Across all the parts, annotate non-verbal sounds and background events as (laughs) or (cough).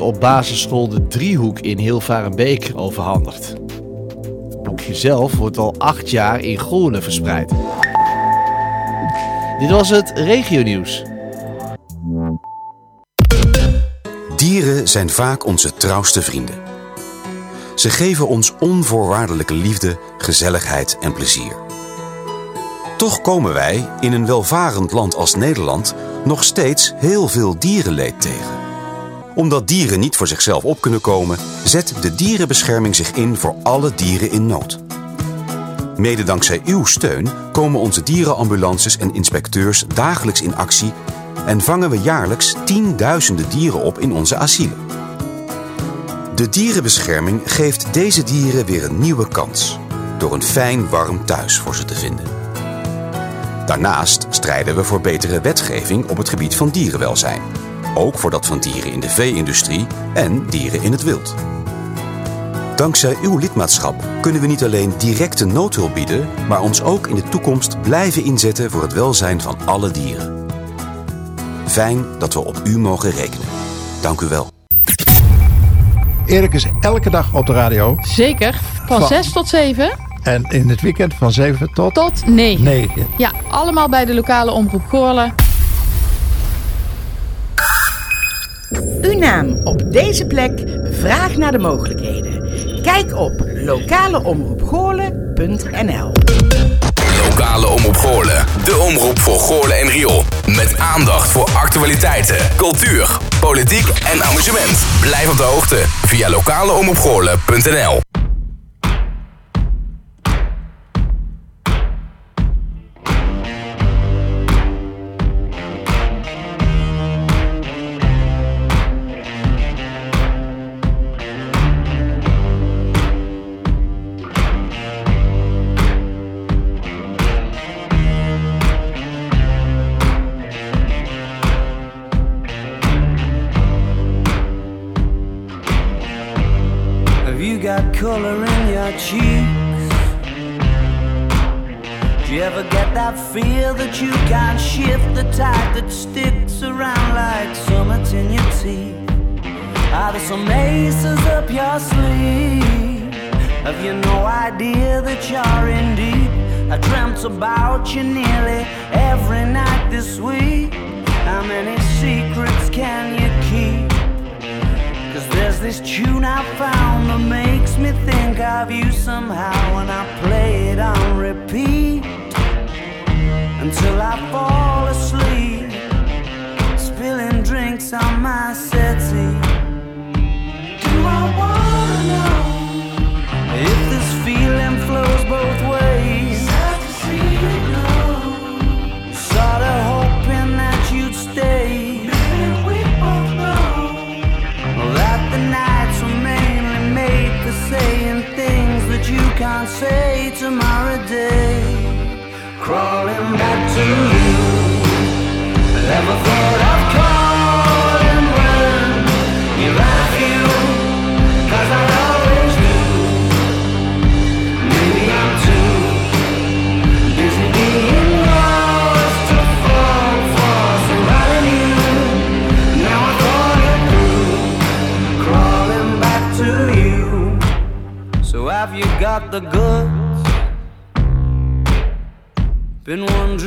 op basisschool De Driehoek in Hilvarenbeek overhandigd. Het boekje zelf wordt al acht jaar in Goorlen verspreid. Dit was het regionieuws. Dieren zijn vaak onze trouwste vrienden. Ze geven ons onvoorwaardelijke liefde, gezelligheid en plezier. Toch komen wij in een welvarend land als Nederland nog steeds heel veel dierenleed tegen. Omdat dieren niet voor zichzelf op kunnen komen, zet de dierenbescherming zich in voor alle dieren in nood. Mede dankzij uw steun komen onze dierenambulances en inspecteurs dagelijks in actie en vangen we jaarlijks tienduizenden dieren op in onze asielen. De dierenbescherming geeft deze dieren weer een nieuwe kans door een fijn warm thuis voor ze te vinden. Daarnaast strijden we voor betere wetgeving op het gebied van dierenwelzijn. Ook voor dat van dieren in de vee-industrie en dieren in het wild. Dankzij uw lidmaatschap kunnen we niet alleen directe noodhulp bieden, maar ons ook in de toekomst blijven inzetten voor het welzijn van alle dieren. Fijn dat we op u mogen rekenen. Dank u wel. Erik is elke dag op de radio. Zeker. Van Van- 6 tot 7 En in het weekend van 7 tot tot 9. 9. Ja, allemaal bij de lokale omroep Goorlen. Uw naam op deze plek, vraag naar de mogelijkheden. Kijk op lokaleomroepgoorlen.nl Lokale Omroep Goorlen. De omroep voor Goorlen en Riool. Met aandacht voor actualiteiten, cultuur, politiek en amusement. Blijf op de hoogte via lokaleomroepgoorlen.nl feel that you can't shift the tide that sticks around like summits in your teeth? Are there some aces up your sleeve? Have you no idea that you're in deep? I dreamt about you nearly every night this week. How many secrets can you keep? Cause there's this tune I found that makes me think of you somehow when I play it on repeat until I fall asleep, spilling drinks on my settee. Do I wanna know if this feeling flows both ways? Sad to see you go. Sorta hoping that you'd stay. Maybe we both know. That the nights were mainly made for saying things that you can't say tomorrow day. Crawling back to you. Never thought of calling when you're out of you. Cause I always do. Maybe I'm too busy being lost to fall for somebody new. Now I thought it through crawling back to you. So have you got the goods?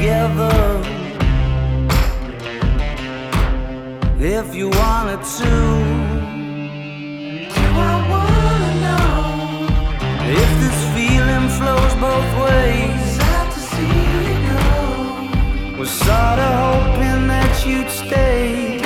together if you wanted to. Do I wanna know if this feeling flows both ways? Sad to see you go. Was sorta hoping that you'd stay.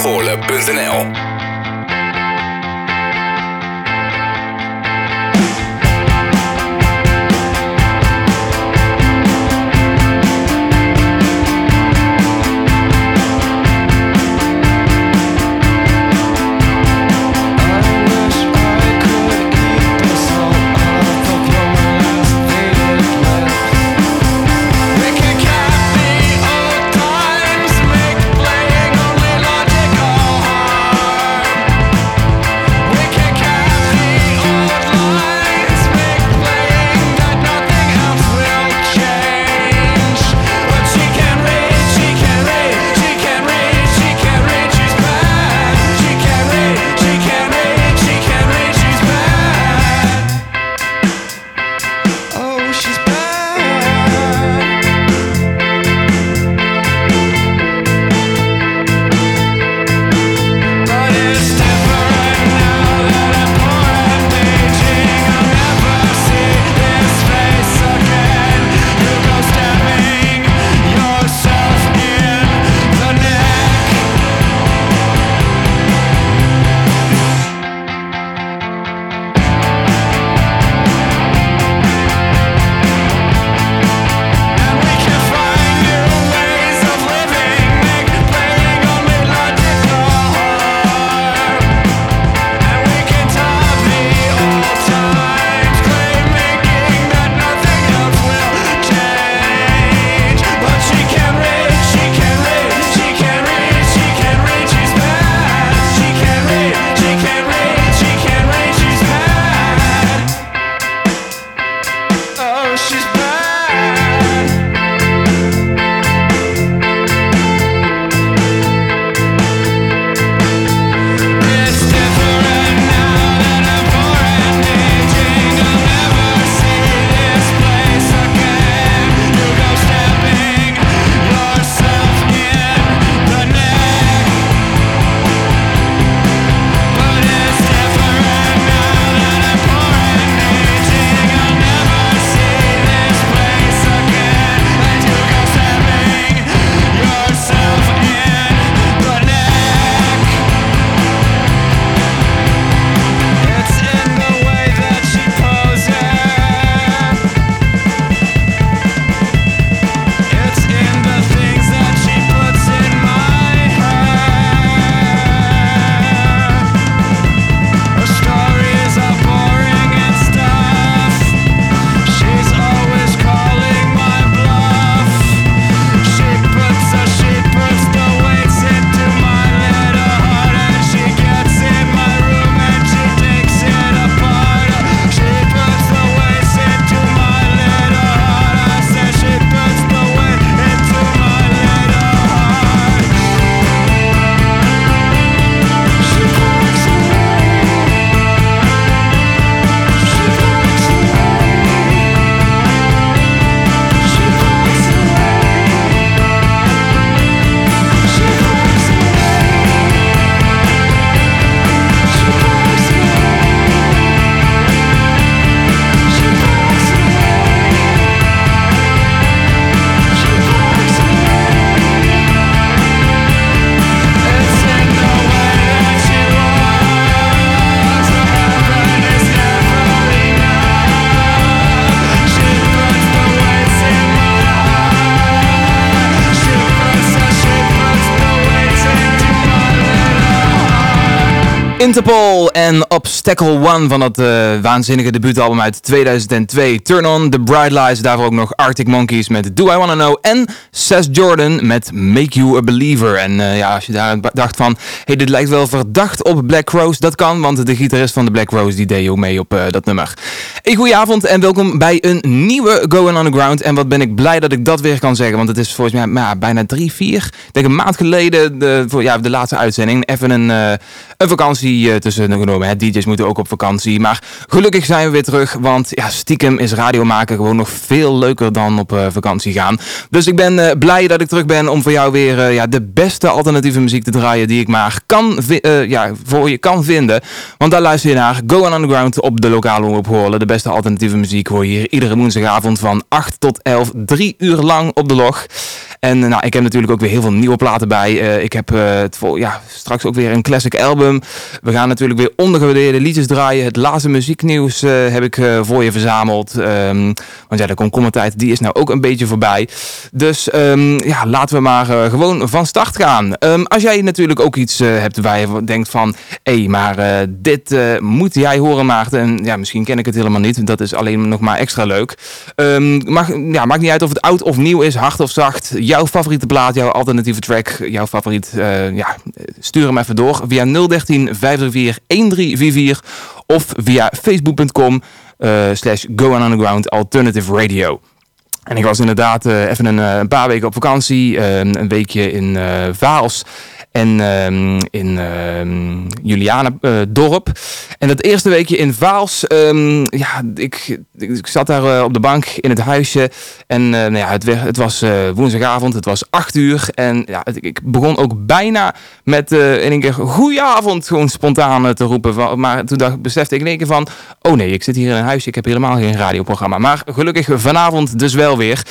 Lokaleomopgoorlen.nl Interpol en Obstacle One van dat uh, waanzinnige debuutalbum uit 2002. Turn On, The Bright Lights, daarvoor ook nog Arctic Monkeys met Do I Wanna Know. En Seth Jordan met Make You a Believer. En uh, ja, als je daar dacht van, hey, dit lijkt wel verdacht op Black Rose, dat kan, want de gitarist van de Black Rose die deed ook mee op uh, dat nummer. Hey, goedenavond en welkom bij een nieuwe Going Underground. En wat ben ik blij dat ik dat weer kan zeggen, want het is volgens mij bijna drie, vier, denk een maand geleden, de, ja, de laatste uitzending. Even een, een vakantie uh, tussen genomen. Hè. DJ's moeten ook op vakantie. Maar gelukkig zijn we weer terug. Want ja, stiekem is radio maken gewoon nog veel leuker dan op uh, vakantie gaan. Dus ik ben uh, blij dat ik terug ben om voor jou weer ja, de beste alternatieve muziek te draaien die ik maar kan ja, voor je kan vinden. Want daar luister je naar Going Underground op de lokale omroep Hoorlen. De beste alternatieve muziek hoor je hier iedere woensdagavond van 8 tot 11. Drie uur lang op de log. En nou, ik heb natuurlijk ook weer heel veel nieuwe platen bij. ik heb het vol, ja, straks ook weer een classic album. We gaan natuurlijk weer ondergewaardeerde liedjes draaien. Het laatste muzieknieuws heb ik voor je verzameld. Um, want ja, de komkommertijd die is nou ook een beetje voorbij. Dus um, ja, laten we maar gewoon van start gaan. Um, als jij natuurlijk ook iets hebt waar je denkt van... hé, hey, maar dit moet jij horen Maarten. En ja, misschien ken ik het helemaal niet. Dat is alleen nog maar extra leuk. mag, ja, maakt niet uit of het oud of nieuw is, hard of zacht. Jouw favoriete plaat, jouw alternatieve track, jouw favoriet... ja, stuur hem even door via 013 534 of via facebook.com uh, slash Go Underground Alternative Radio. En ik was inderdaad uh, even een, een, paar weken op vakantie, een weekje in Vaals en um, in um, Julianendorp. Uh, en dat eerste weekje in Vaals, um, ja, ik, ik, zat daar uh, op de bank in het huisje. En uh, nou ja, het, het was woensdagavond, het was acht uur. En ja, ik begon ook bijna met in één keer goedenavond gewoon spontaan te roepen. Maar toen dacht, besefte ik in één keer van, oh nee, ik zit hier in een huisje, ik heb helemaal geen radioprogramma. Maar gelukkig vanavond dus wel weer.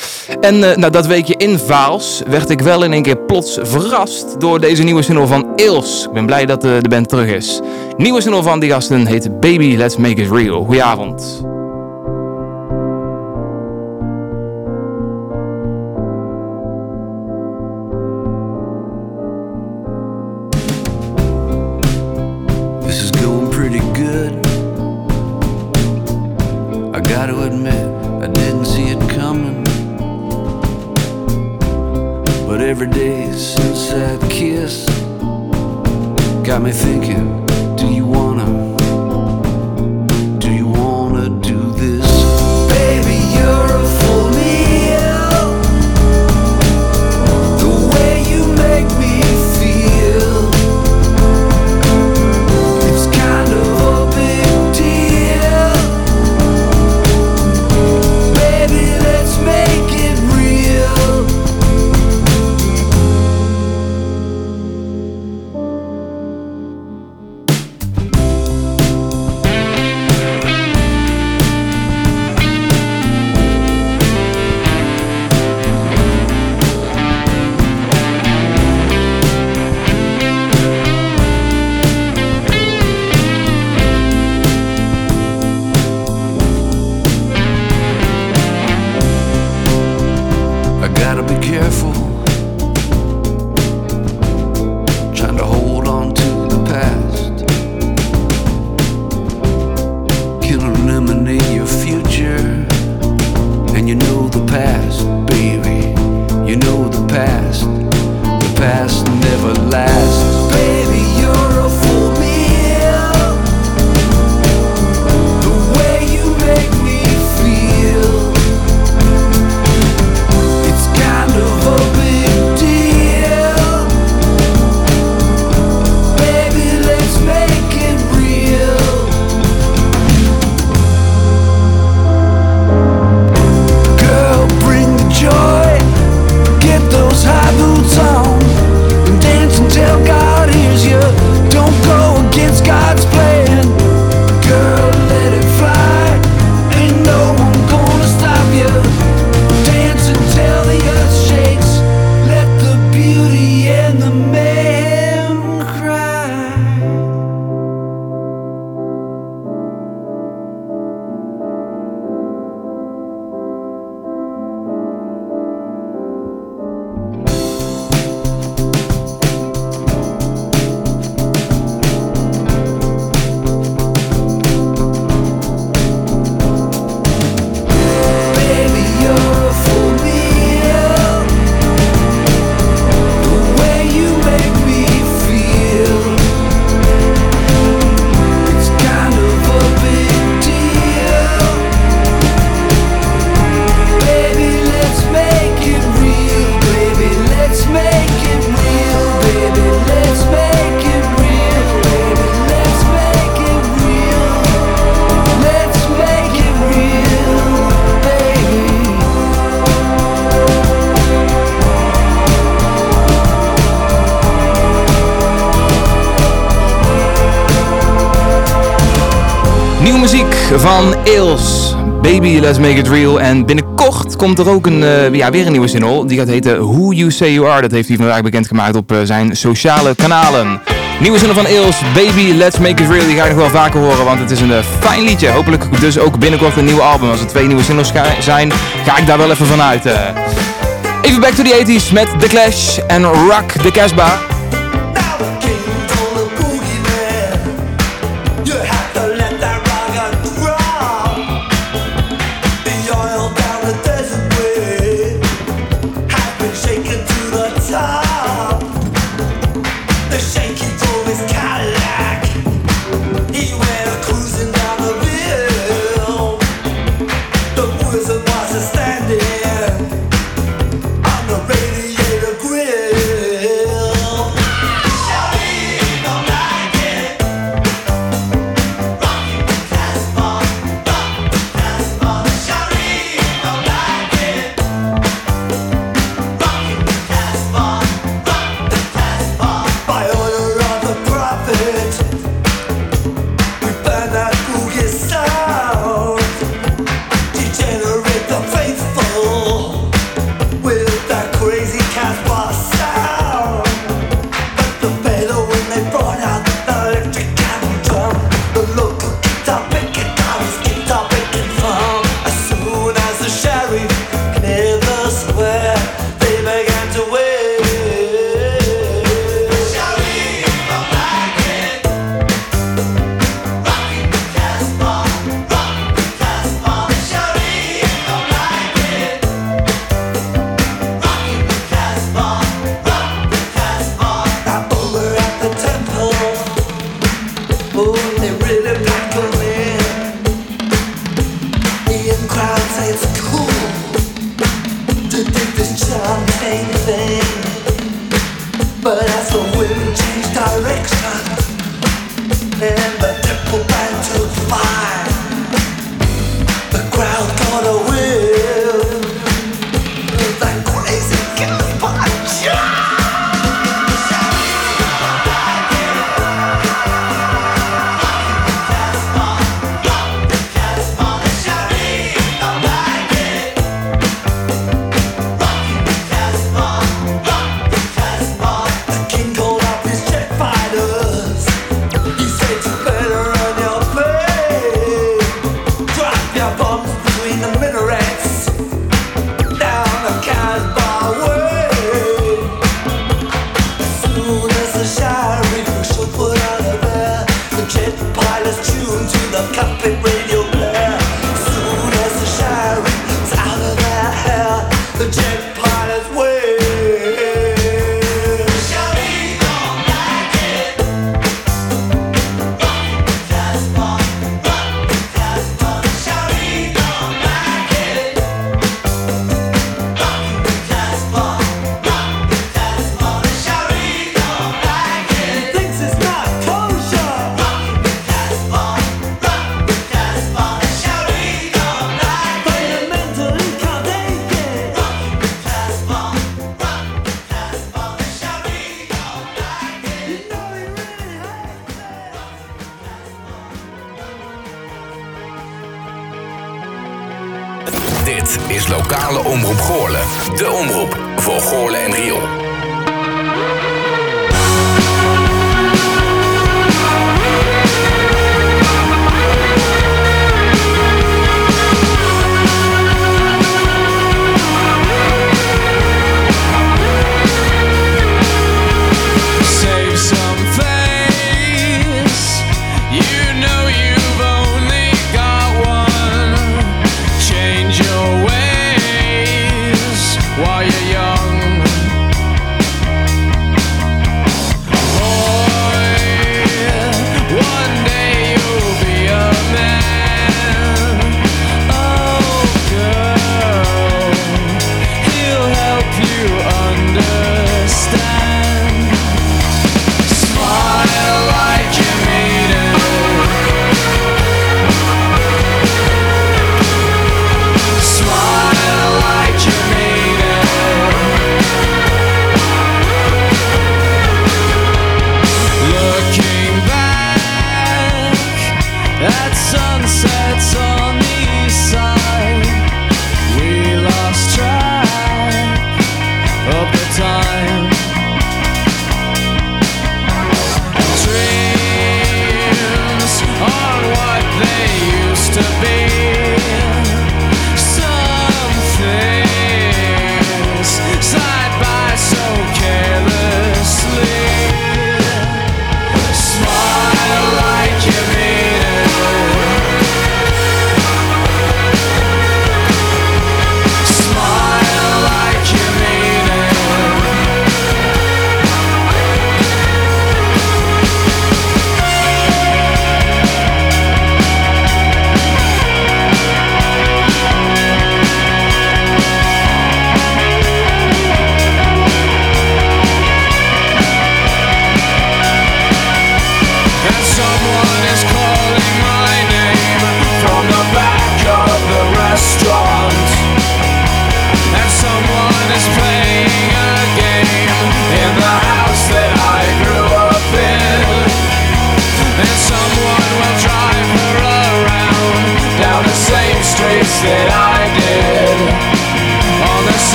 En nou, dat weekje in Vaals werd ik wel in één keer plots verrast door deze nieuwe single van Eels. Ik ben blij dat de, de band terug is. Nieuwe single van die gasten heet Baby Let's Make It Real. Goedenavond. Let's Make It Real. En binnenkort komt er ook een, eh, ja, weer een nieuwe single. Die gaat heten Who You Say You Are. Dat heeft hij vandaag bekendgemaakt op eh, zijn sociale kanalen. Nieuwe single van Eels, Baby Let's Make It Real. Die ga je nog wel vaker horen, want het is een eh, fijn liedje. Hopelijk dus ook binnenkort een nieuwe album. Als er twee nieuwe singles zijn, ga ik daar wel even vanuit. Even back to the 80s met The Clash en Rock the Casbah.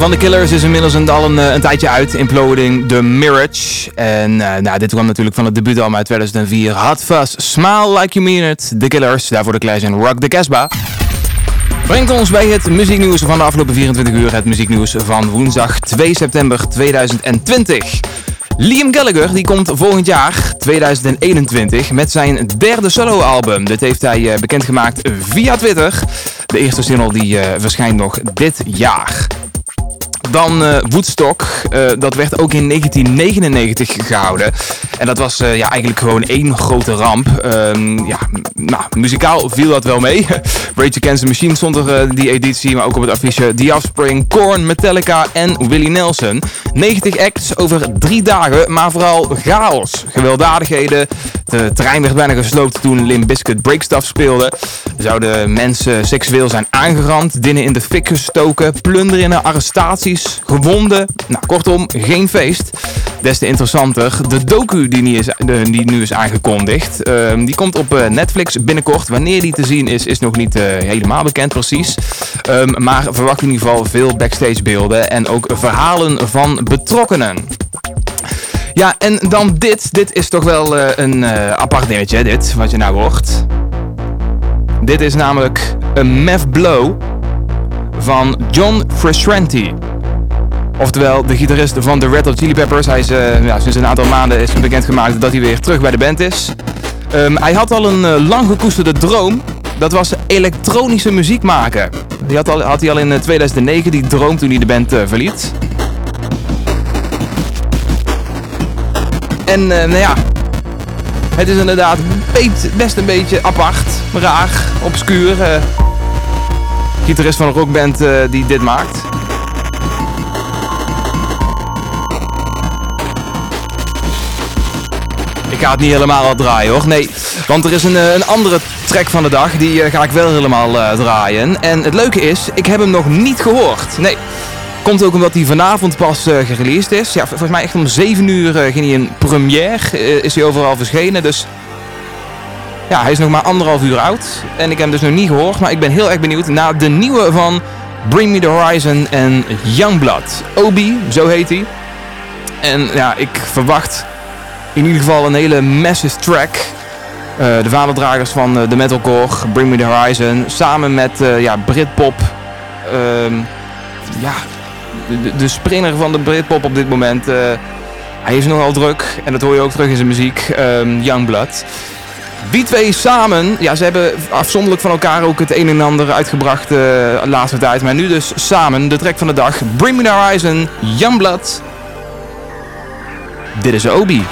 Van The Killers is inmiddels een, al een, eh, een tijdje uit. Imploding the Mirage. En eh, nou, dit kwam natuurlijk van het debuutalbum uit 2004. Hot Fuzz, Smile Like You Mean It. The Killers, daarvoor de Clash en Rock the Casbah. Brengt ons bij het muzieknieuws van de afgelopen 24 uur. Het muzieknieuws van woensdag 2 september 2020. Liam Gallagher die komt volgend jaar, 2021, met zijn derde soloalbum. Dit heeft hij eh, bekendgemaakt via Twitter. De eerste single die verschijnt nog dit jaar. Dan eh, Woodstock. Eh, dat werd ook in 1999 gehouden. En dat was eh, ja, eigenlijk gewoon één grote ramp. Ehm, ja, nou, muzikaal viel dat wel mee. (laughs) Rage Against the Machine stond er die editie. Maar ook op het affiche The Offspring, Korn, Metallica en Willie Nelson. 90 acts over drie dagen. Maar vooral chaos. Gewelddadigheden. De terrein werd bijna gesloopt toen Limp Bizkit Breakstuff speelde. Zouden mensen seksueel zijn aangerand. Dingen in de fik gestoken. Plunderingen, arrestaties, gewonden. Nou, kortom, geen feest. Des te interessanter, de docu die, nu is, die nu is aangekondigd. ehm, die komt op eh, Netflix binnenkort. Wanneer die te zien is, is nog niet eh, helemaal bekend precies. Ehm, maar verwacht in ieder geval veel backstage beelden en ook verhalen van betrokkenen. Ja, en dan dit. Dit is toch wel eh, een apart dingetje, dit, wat je nou hoort. Dit is namelijk een Meth Blow van John Frusciante. Oftewel de gitarist van de Red Hot Chili Peppers. Hij is eh, ja, sinds een aantal maanden is bekendgemaakt dat hij weer terug bij de band is. Ehm, hij had al een eh, lang gekoesterde droom. Dat was elektronische muziek maken. Die had, al, had hij al in eh, 2009, die droom toen hij de band eh, verliet. En eh, nou ja, het is inderdaad best een beetje apart, raar, obscuur. eh gitarist van een rockband eh, die dit maakt. Ik ga het niet helemaal al draaien hoor. Nee, want er is een, eh, een andere track van de dag. Die ga ik wel helemaal draaien. En het leuke is, ik heb hem nog niet gehoord. Nee. Komt ook omdat hij vanavond pas eh gereleased is. Ja, volgens mij echt om 7 uur eh, ging hij in première. eh, is hij overal verschenen. Dus ja, hij is nog maar anderhalf uur oud. En ik heb hem dus nog niet gehoord. Maar ik ben heel erg benieuwd naar de nieuwe van Bring Me The Horizon en Youngblood. Obi, zo heet hij. En ja, ik verwacht in ieder geval een hele massive track. De vaderdragers van eh, de metalcore, Bring Me The Horizon. Samen met ja, Britpop. ehm, ja, de, de, springer van de Britpop op dit moment. eh, hij is nogal druk. En dat hoor je ook terug in zijn muziek. ehm, Youngblood. Die twee samen, ja, ze hebben afzonderlijk van elkaar ook het een en ander uitgebracht eh, de laatste tijd. Maar nu dus samen, de track van de dag. Bring Me The Horizon, Youngblood. Dit is Obi.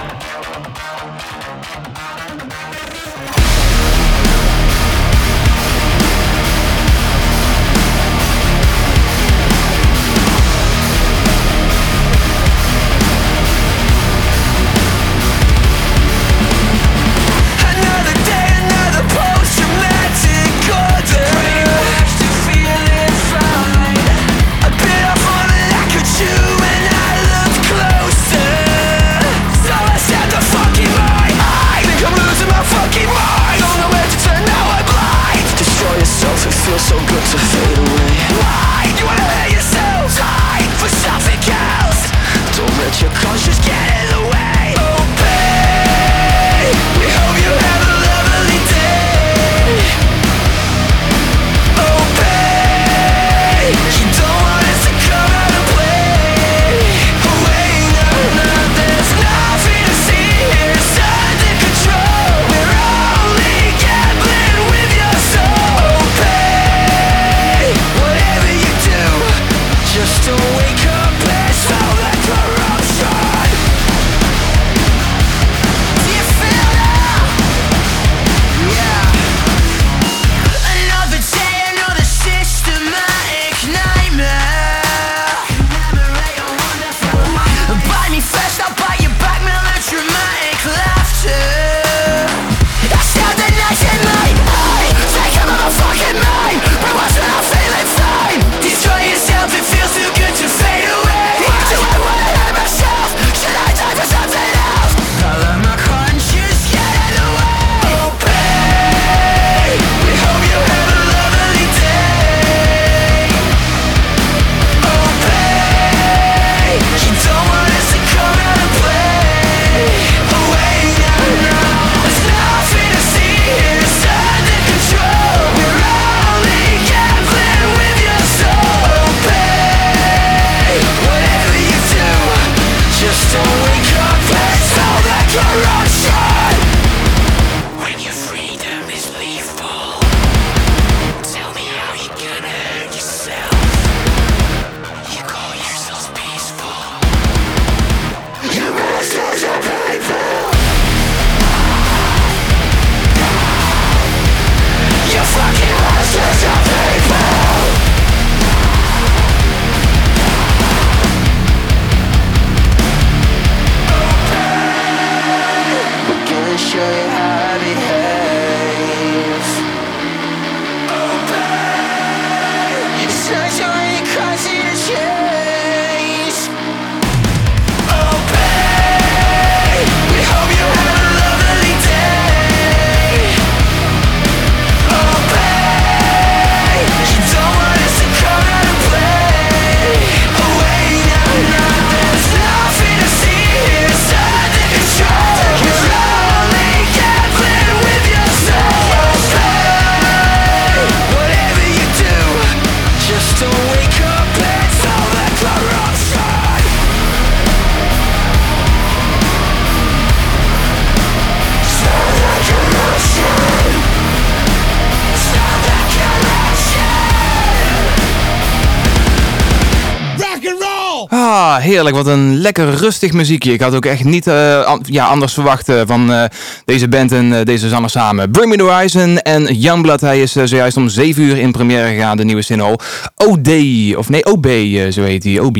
Heerlijk. Wat een lekker rustig muziekje. Ik had ook echt niet an- ja, anders verwacht eh, van eh, deze band en deze zangers samen. Bring Me The Horizon en Youngblood. Hij is zojuist om 7 uur in première gegaan, de nieuwe single. OD, of nee, OB, zo heet hij. OB.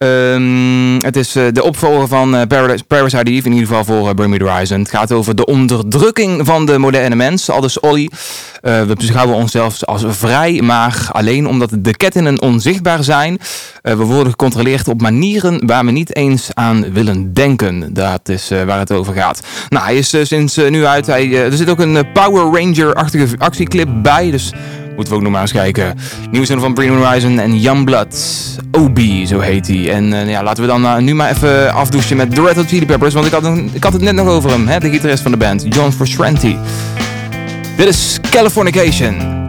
Ehm, het is eh, de opvolger van eh, Paradise, Paradise ID, in ieder geval voor eh, Bring Me The Horizon. Het gaat over de onderdrukking van de moderne mens. Al dus Olly. Eh, we beschouwen onszelf als vrij, maar alleen omdat de kettingen onzichtbaar zijn. We worden gecontroleerd op manieren waar we niet eens aan willen denken. Dat is waar het over gaat. Nou, hij is sinds nu uit. Hij, er zit ook een Power Ranger-achtige actieclip bij, dus moeten we ook nog maar eens kijken. Nieuwe zin van Bring Horizon en Youngblood. Obi, zo heet hij. En eh, ja, laten we dan eh, nu maar even afdouchen met The Red Hot Chili Peppers, want ik had, ik had het net nog over hem, hè, de gitarist van de band, John Frusciante. Dit is Californication.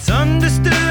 It's understood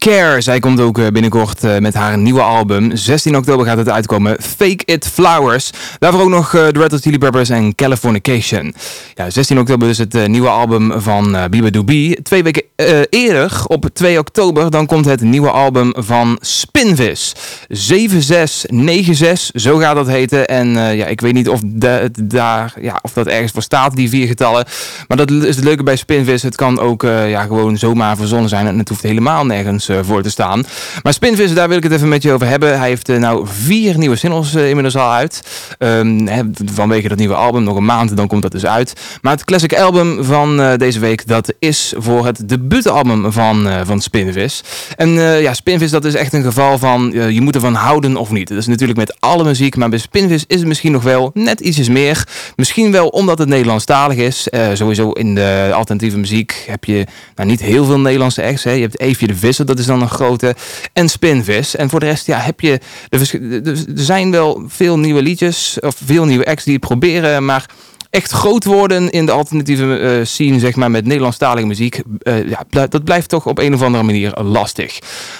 Care. Zij komt ook eh, binnenkort eh, met haar nieuwe album. 16 oktober gaat het uitkomen. Fake It Flowers. Daarvoor ook nog eh, The Red Hot Chili Peppers en Californication. Ja, 16 oktober is het eh, nieuwe album van uh, BBB. Twee weken eh, eerder, op 2 oktober, dan komt het nieuwe album van Spinvis. 7696, zo gaat dat heten. En ja, ik weet niet of, het daar, ja, of dat ergens voor staat, die vier getallen. Maar dat is het leuke bij Spinvis. Het kan ook ja, gewoon zomaar verzonnen zijn. En het hoeft helemaal nergens voor te staan. Maar Spinvis, daar wil ik het even met je over hebben. Hij heeft eh, nou vier nieuwe singles eh, inmiddels al uit. Ehm, vanwege dat nieuwe album, nog een maand, dan komt dat dus uit. Maar het classic album van eh, deze week, dat is voor het debuutalbum van, eh, van Spinvis. En eh, ja, Spinvis, dat is echt een geval van, eh, je moet ervan houden of niet. Dat is natuurlijk met alle muziek, maar bij Spinvis is het misschien nog wel net ietsjes meer. Misschien wel omdat het Nederlandstalig is. Eh, sowieso in de alternatieve muziek heb je nou, niet heel veel Nederlandse acts. Hè. Je hebt Eefje de Visser, dat is dan een grote. En Spinvis. En voor de rest ja, heb je... Er zijn wel veel nieuwe liedjes, of veel nieuwe acts die proberen, maar echt groot worden in de alternatieve eh, scene, zeg maar, met Nederlandstalige muziek, eh, ja, dat blijft toch op een of andere manier lastig.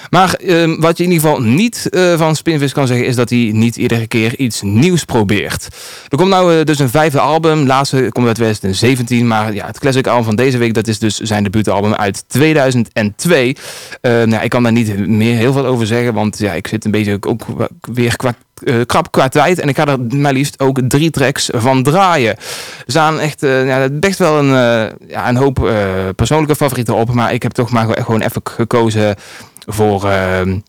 Maar eh, wat je in ieder geval niet eh, van Spinvis kan zeggen, is dat hij niet iedere keer iets nieuws probeert. Er komt nou dus een vijfde album, laatste komt uit 2017, maar ja, het classic album van deze week, dat is dus zijn debuutalbum uit 2002. Eh, nou, ik kan daar niet meer heel veel over zeggen, want ja, ik zit een beetje ook weer qua eh, krap qua tijd. En ik ga er maar liefst ook drie tracks van draaien. Er staan echt eh, ja, best wel een, eh, ja, een hoop persoonlijke favorieten op. Maar ik heb toch maar gewoon even gekozen voor... ehm,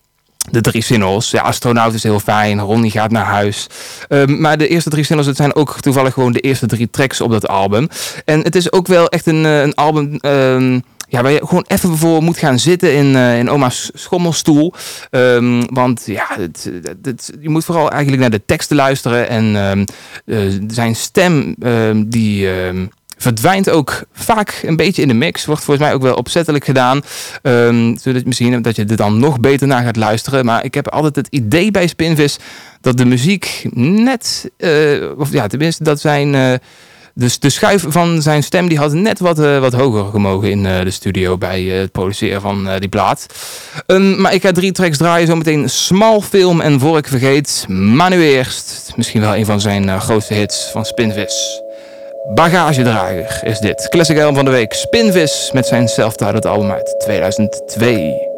de drie singles. Ja, Astronaut is heel fijn. Ronnie gaat naar huis. Ehm, maar de eerste drie singles, het zijn ook toevallig gewoon de eerste drie tracks op dat album. En het is ook wel echt een, een album... ehm, ja, waar je gewoon even voor moet gaan zitten in, eh, in oma's schommelstoel. Ehm, want ja, het, het- je moet vooral eigenlijk naar de teksten luisteren. En ehm, eh, zijn stem, ehm, die... verdwijnt ook vaak een beetje in de mix. Wordt volgens mij ook wel opzettelijk gedaan. Zodat misschien dat je er dan nog beter naar gaat luisteren. Maar ik heb altijd het idee bij Spinvis dat de muziek net, eh, of ja, tenminste dat zijn. Dus de schuif van zijn stem die had net wat, eh, wat hoger gemogen in eh, de studio bij eh, het produceren van die plaat. Ehm, maar ik ga drie tracks draaien. Zometeen Small Film en voor ik vergeet. Maar nu eerst misschien wel een van zijn grootste hits van Spinvis. Bagagedrager is dit. Classic album van de week. Spinvis met zijn self-titled album uit 2002.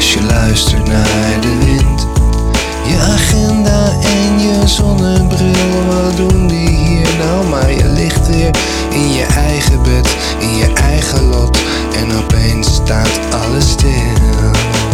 Als je luistert naar de wind. Je agenda en je zonnebril, wat doen die hier nou? Maar je ligt weer in je eigen bed, in je eigen lot en opeens staat alles stil.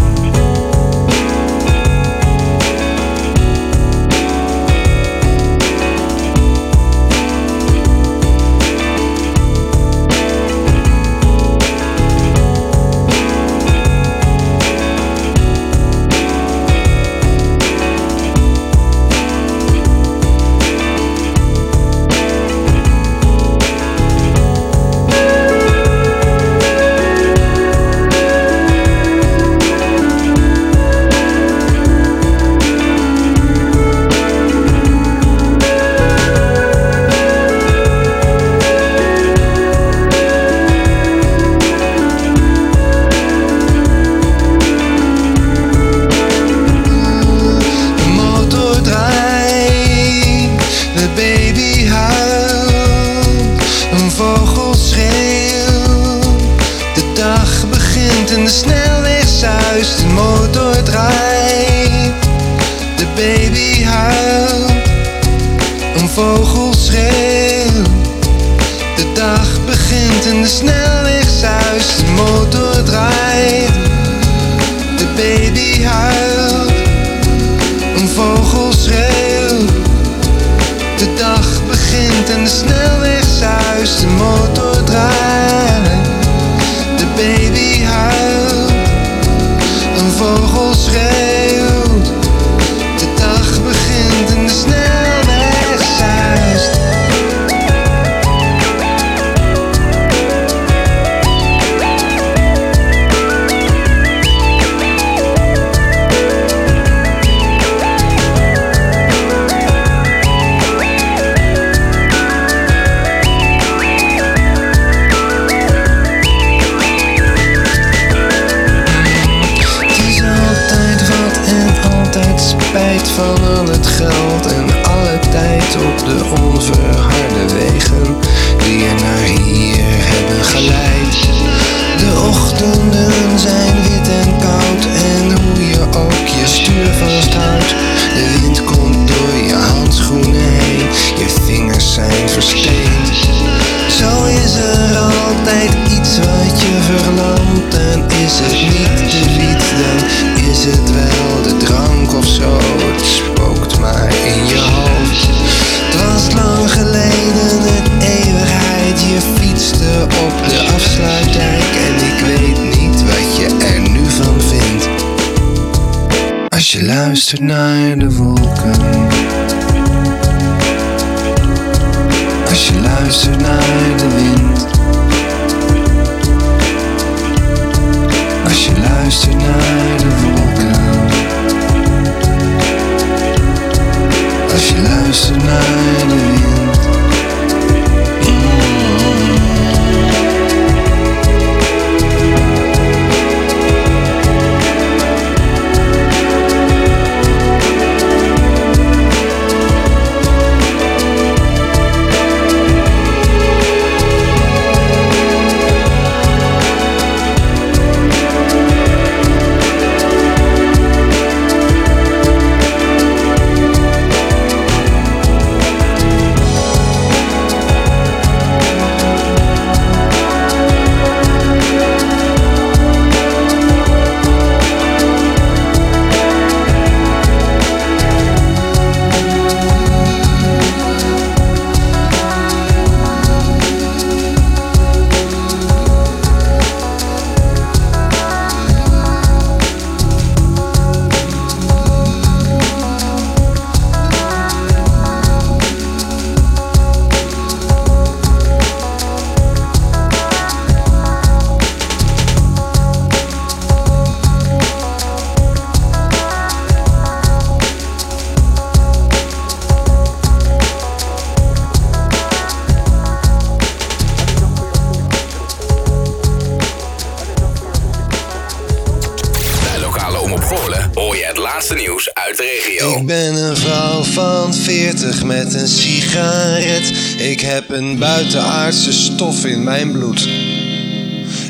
Mijn bloed.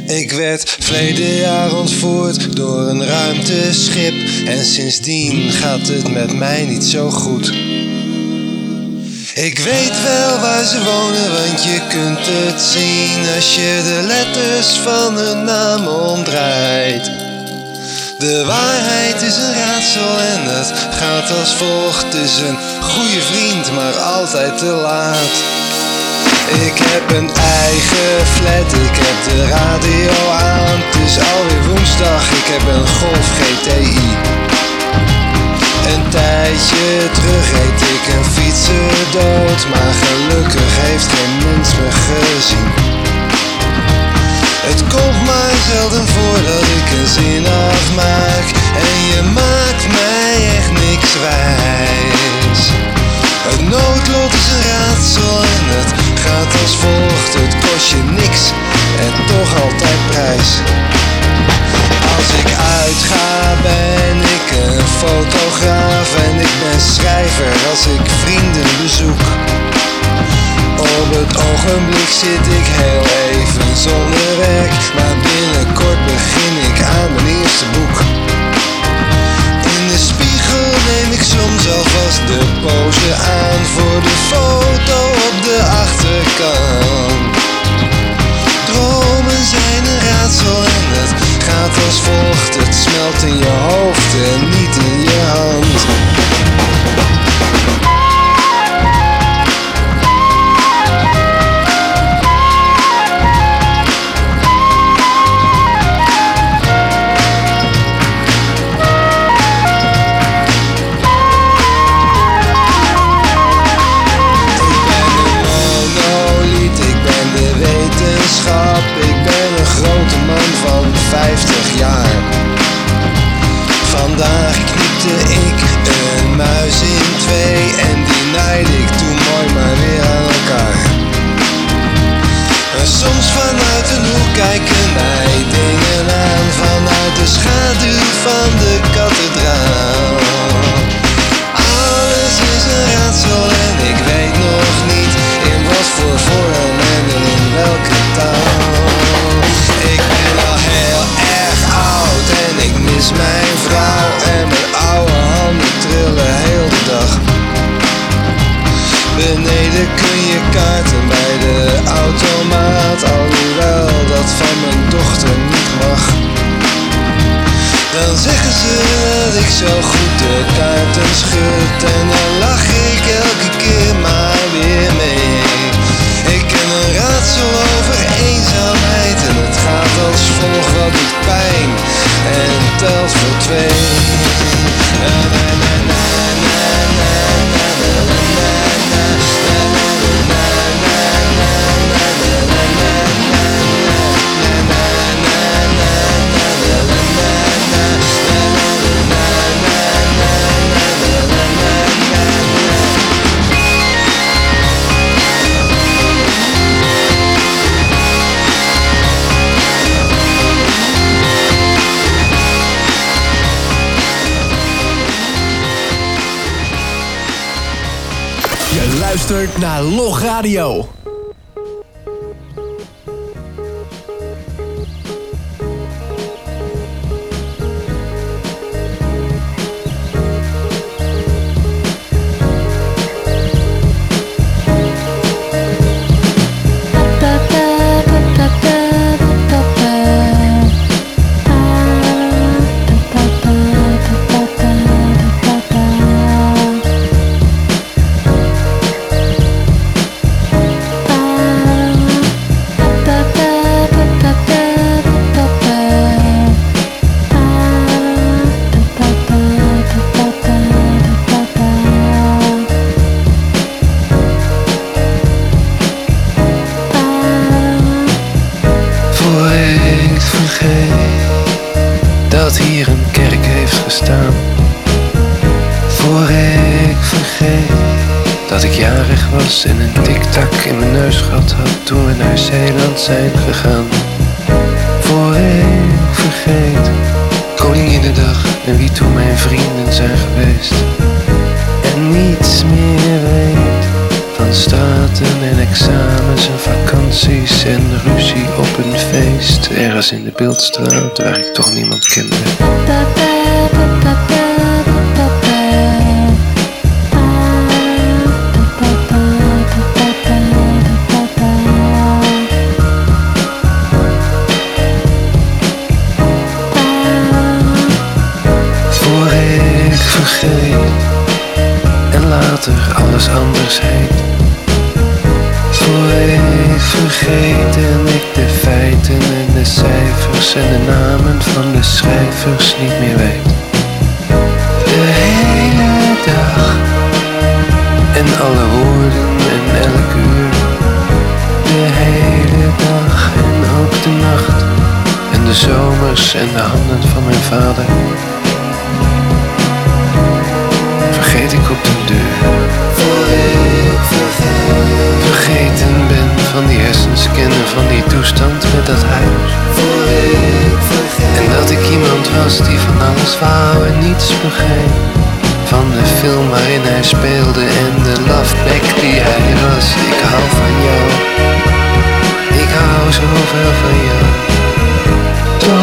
Ik werd verleden jaar ontvoerd door een ruimteschip. En sindsdien gaat het met mij niet zo goed. Ik weet wel waar ze wonen, want je kunt het zien als je de letters van hun naam omdraait. De waarheid is een raadsel en het gaat als volgt. Is een goede vriend, maar altijd te laat. Ik heb een eigen flat, ik heb de radio aan. Het is alweer woensdag, ik heb een Golf GTI. Een tijdje terug reed ik een fietser dood, maar gelukkig heeft geen mens me gezien. Het komt maar zelden voor dat ik een zin afmaak En je maakt mij echt niks wijs Het noodlot is een raadsel en het gaat als volgt. Het kost je niks en toch altijd prijs. Als ik uitga ben ik een fotograaf En ik ben schrijver als ik vrienden bezoek. Op het ogenblik zit ik heel even zonder werk, maar binnenkort begin ik alleen soms alvast de pose aan voor de foto op de achterkant. Dromen zijn een raadsel en het gaat als volgt: het smelt in je hoofd en niet in je hand. naar Log Radio. luisteren terwijl toch niemand kennen.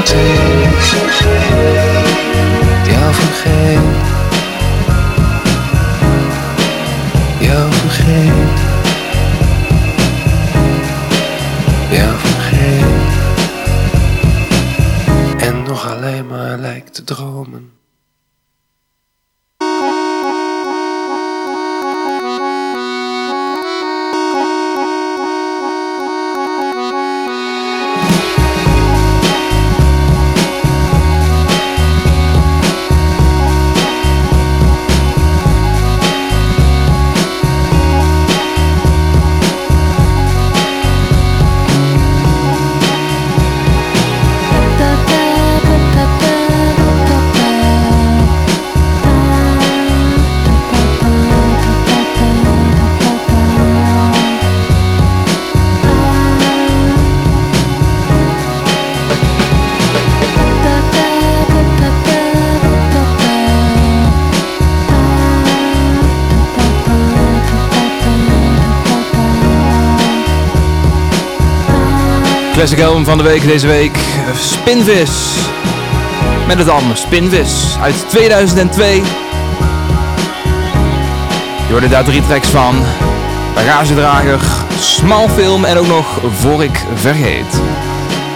wat vergeet. Classic album van de week deze week. Spinvis. Met het album Spinvis uit 2002. Je hoorde daar drie tracks van. Bagagedrager, Smalfilm en ook nog Voor ik vergeet.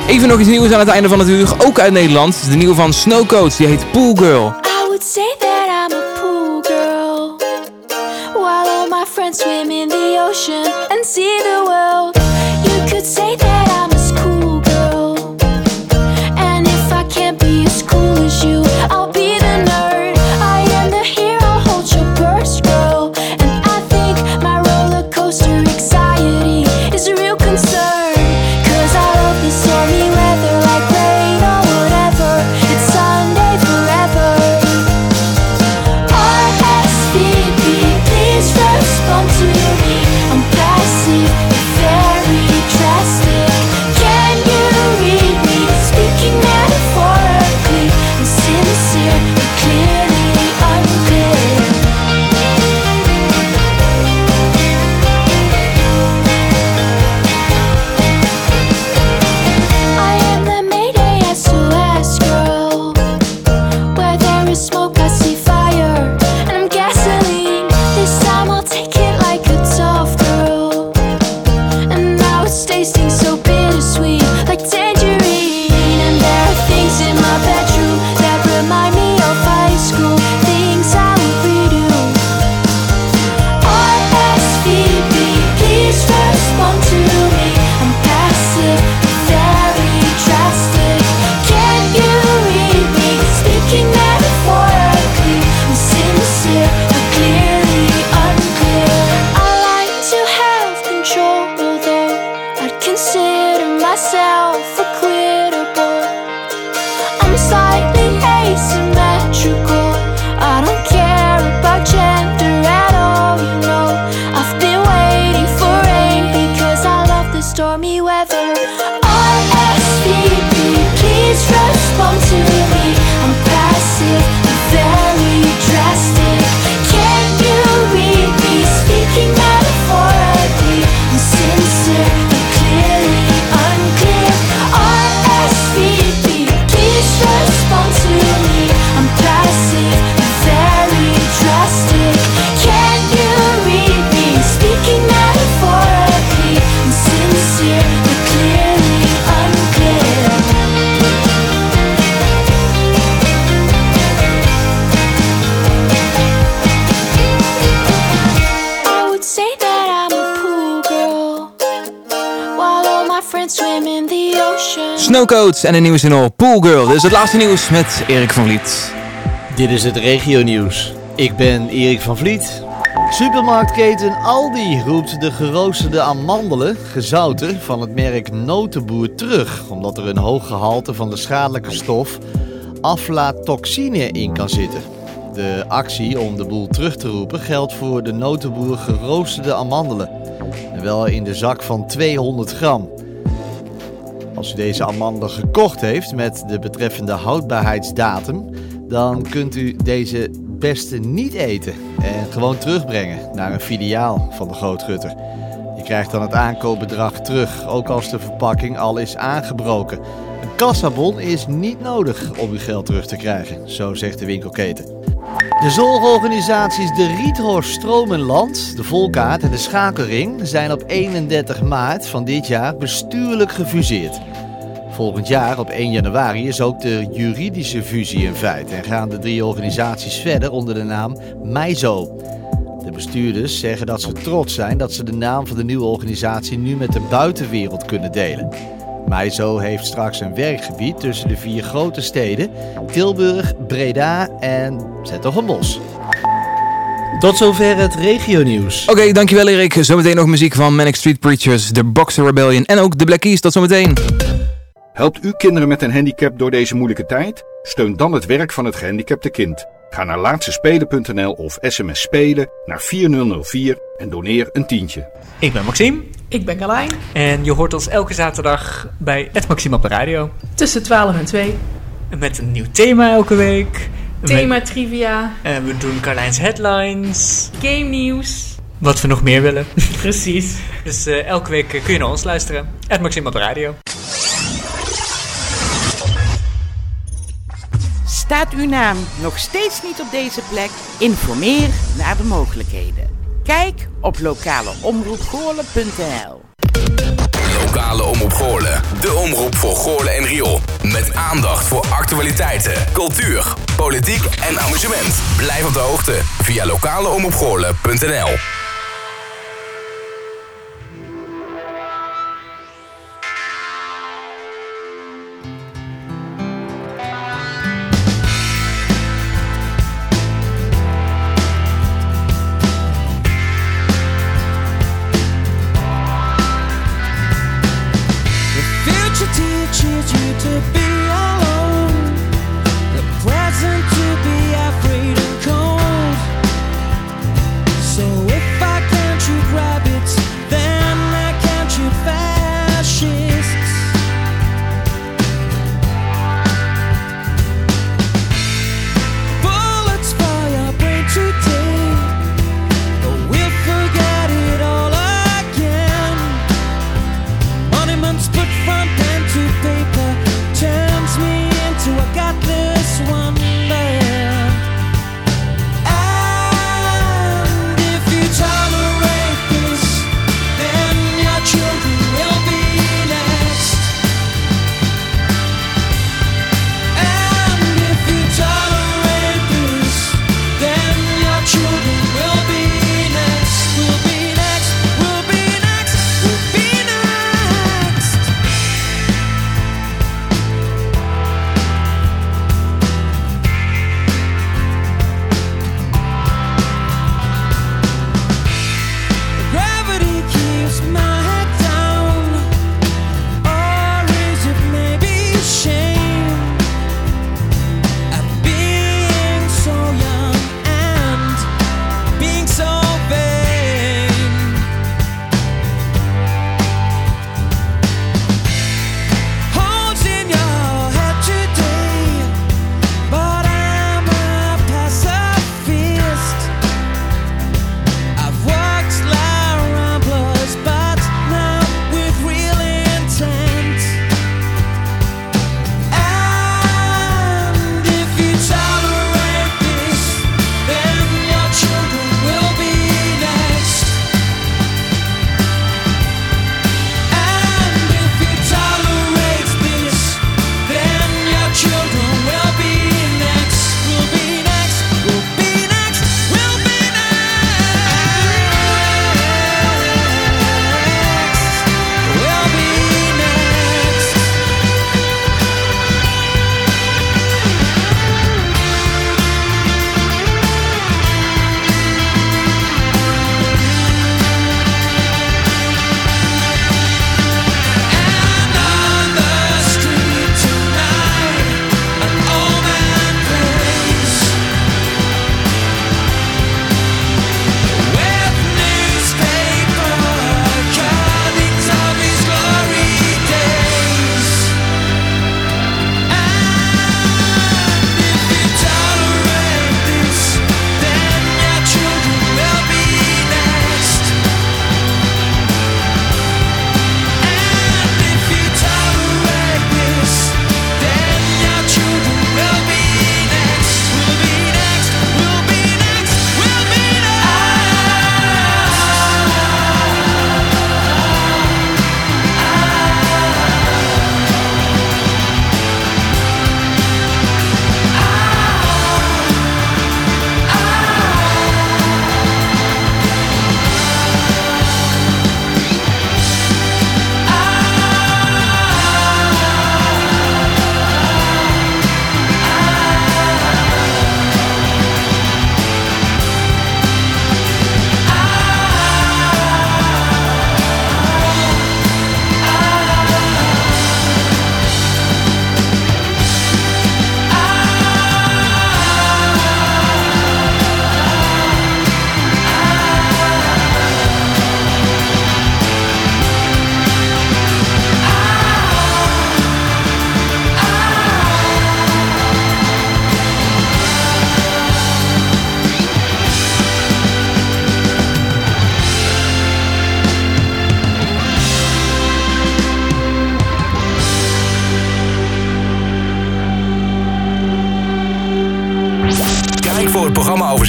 Even nog iets nieuws aan het einde van het uur. Ook uit Nederland. De nieuwe van Snowcoats. Die heet Pool Girl. Snowcoats en een nieuwe single Pool Girl. Dit is het laatste nieuws met Erik van Vliet. Dit is het regionieuws. Ik ben Erik van Vliet. Supermarktketen Aldi roept de geroosterde amandelen, gezouten, van het merk Notenboer terug. Omdat er een hoog gehalte van de schadelijke stof aflatoxine in kan zitten. De actie om de boel terug te roepen geldt voor de Notenboer geroosterde amandelen. En wel in de zak van 200 gram. Als u deze amandelen gekocht heeft met de betreffende houdbaarheidsdatum, dan kunt u deze beste niet eten en gewoon terugbrengen naar een filiaal van de Grootgutter. Je krijgt dan het aankoopbedrag terug, ook als de verpakking al is aangebroken. Een kassabon is niet nodig om uw geld terug te krijgen, zo zegt de winkelketen. De zorgorganisaties De Riethorst Stromenland, de Volkaart en de Schakelring zijn op 31 maart van dit jaar bestuurlijk gefuseerd. Volgend jaar, op 1 januari, is ook de juridische fusie in feit en gaan de drie organisaties verder onder de naam MISO. De bestuurders zeggen dat ze trots zijn dat ze de naam van de nieuwe organisatie nu met de buitenwereld kunnen delen. MISO heeft straks een werkgebied tussen de vier grote steden: Tilburg, Breda en Zettergombos. Tot zover het regionieuws. Oké, dankjewel Erik. Zometeen nog muziek van Manic Street Preachers, The Boxer Rebellion en ook The Black Keys. Tot zometeen. Helpt u kinderen met een handicap door deze moeilijke tijd? Steun dan het werk van het gehandicapte kind. Ga naar laatstespelen.nl of sms spelen naar 4004 en doneer een tientje. Ik ben Maxime. Ik ben Carlijn. En je hoort ons elke zaterdag bij Het Maxime op de radio. Tussen 12 en 2. Met een nieuw thema elke week. Thema Met- trivia, En we doen Carlijns headlines. game nieuws. Wat we nog meer willen. Precies. Dus eh, elke week kun je naar ons luisteren. Het Maxime op de radio. Staat uw naam nog steeds niet op deze plek? Informeer naar de mogelijkheden. Kijk op lokaleomroepgoorlen.nl Lokale Omroep Goorlen. De omroep voor Goorlen en Riool. Met aandacht voor actualiteiten, cultuur, politiek en amusement. Blijf op de hoogte via lokaleomroepgoorlen.nl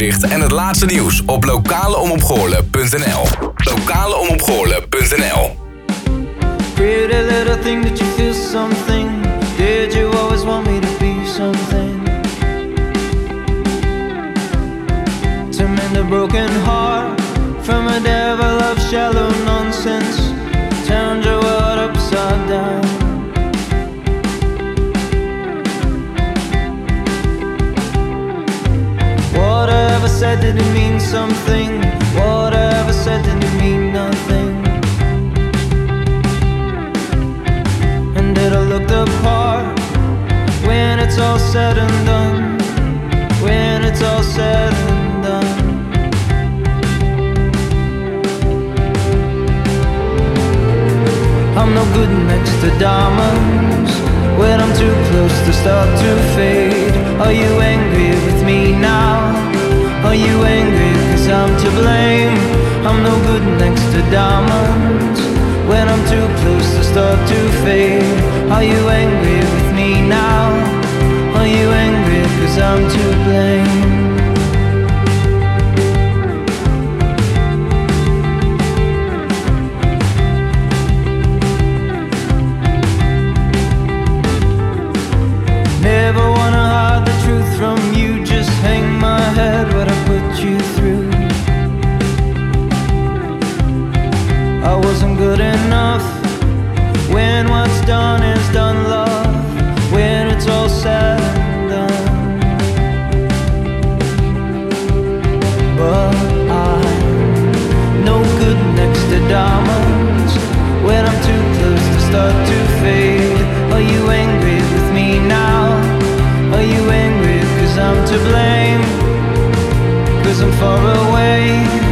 en het laatste nieuws op lokaleomopgoorlen.nl. Lokaleomopgoorlen.nl broken heart from of shallow your world upside down. Did it mean something? Whatever said, did it mean nothing? And did I look the part when it's all said and done? When it's all said and done. I'm no good next to diamonds when I'm too close to start to fade. Are you angry with me now? Are you angry cause I'm to blame? I'm no good next to diamonds when I'm too close to start to fade. Are you angry with me now? Are you angry cause I'm to blame? Blame? Cause I'm far away,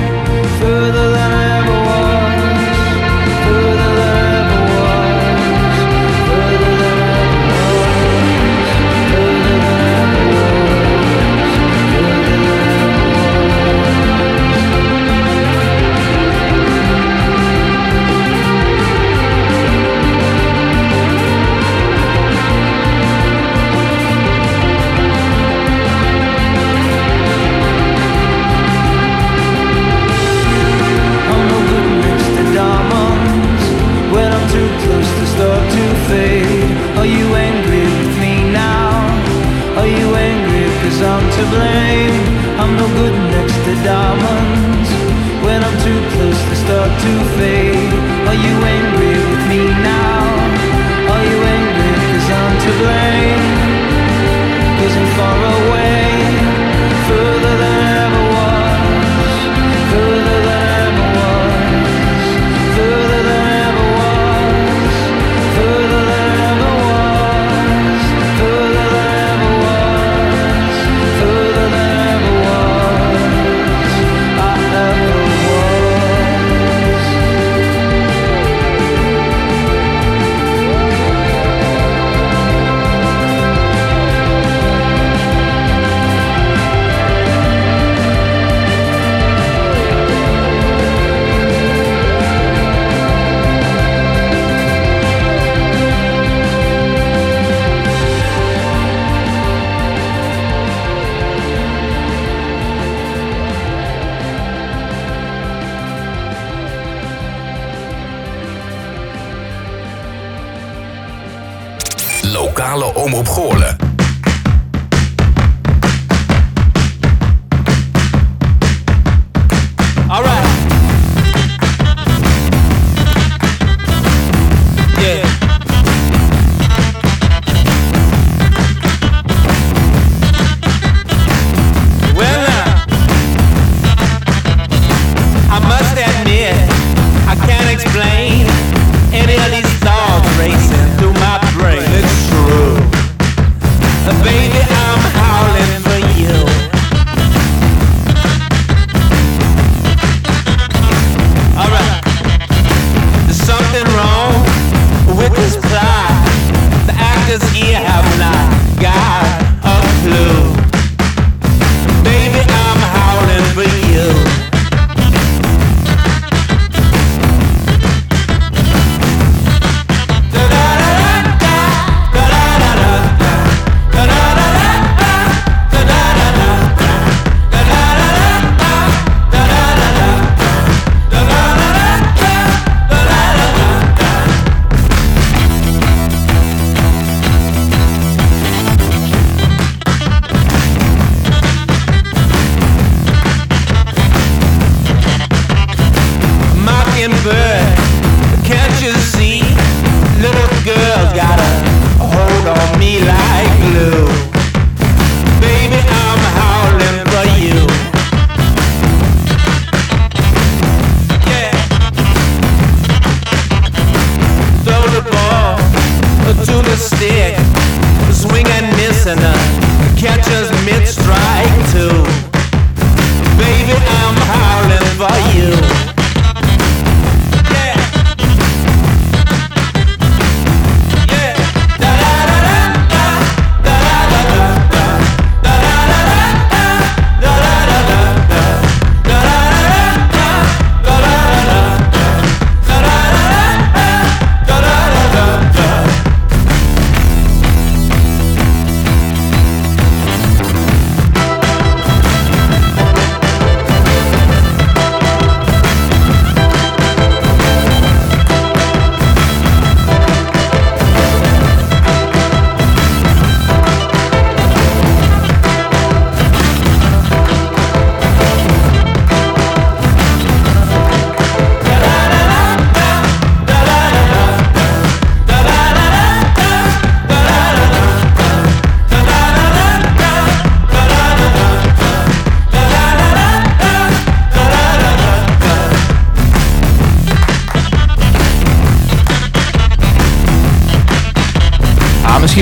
good next to diamonds when I'm too close to start to fade. Are you angry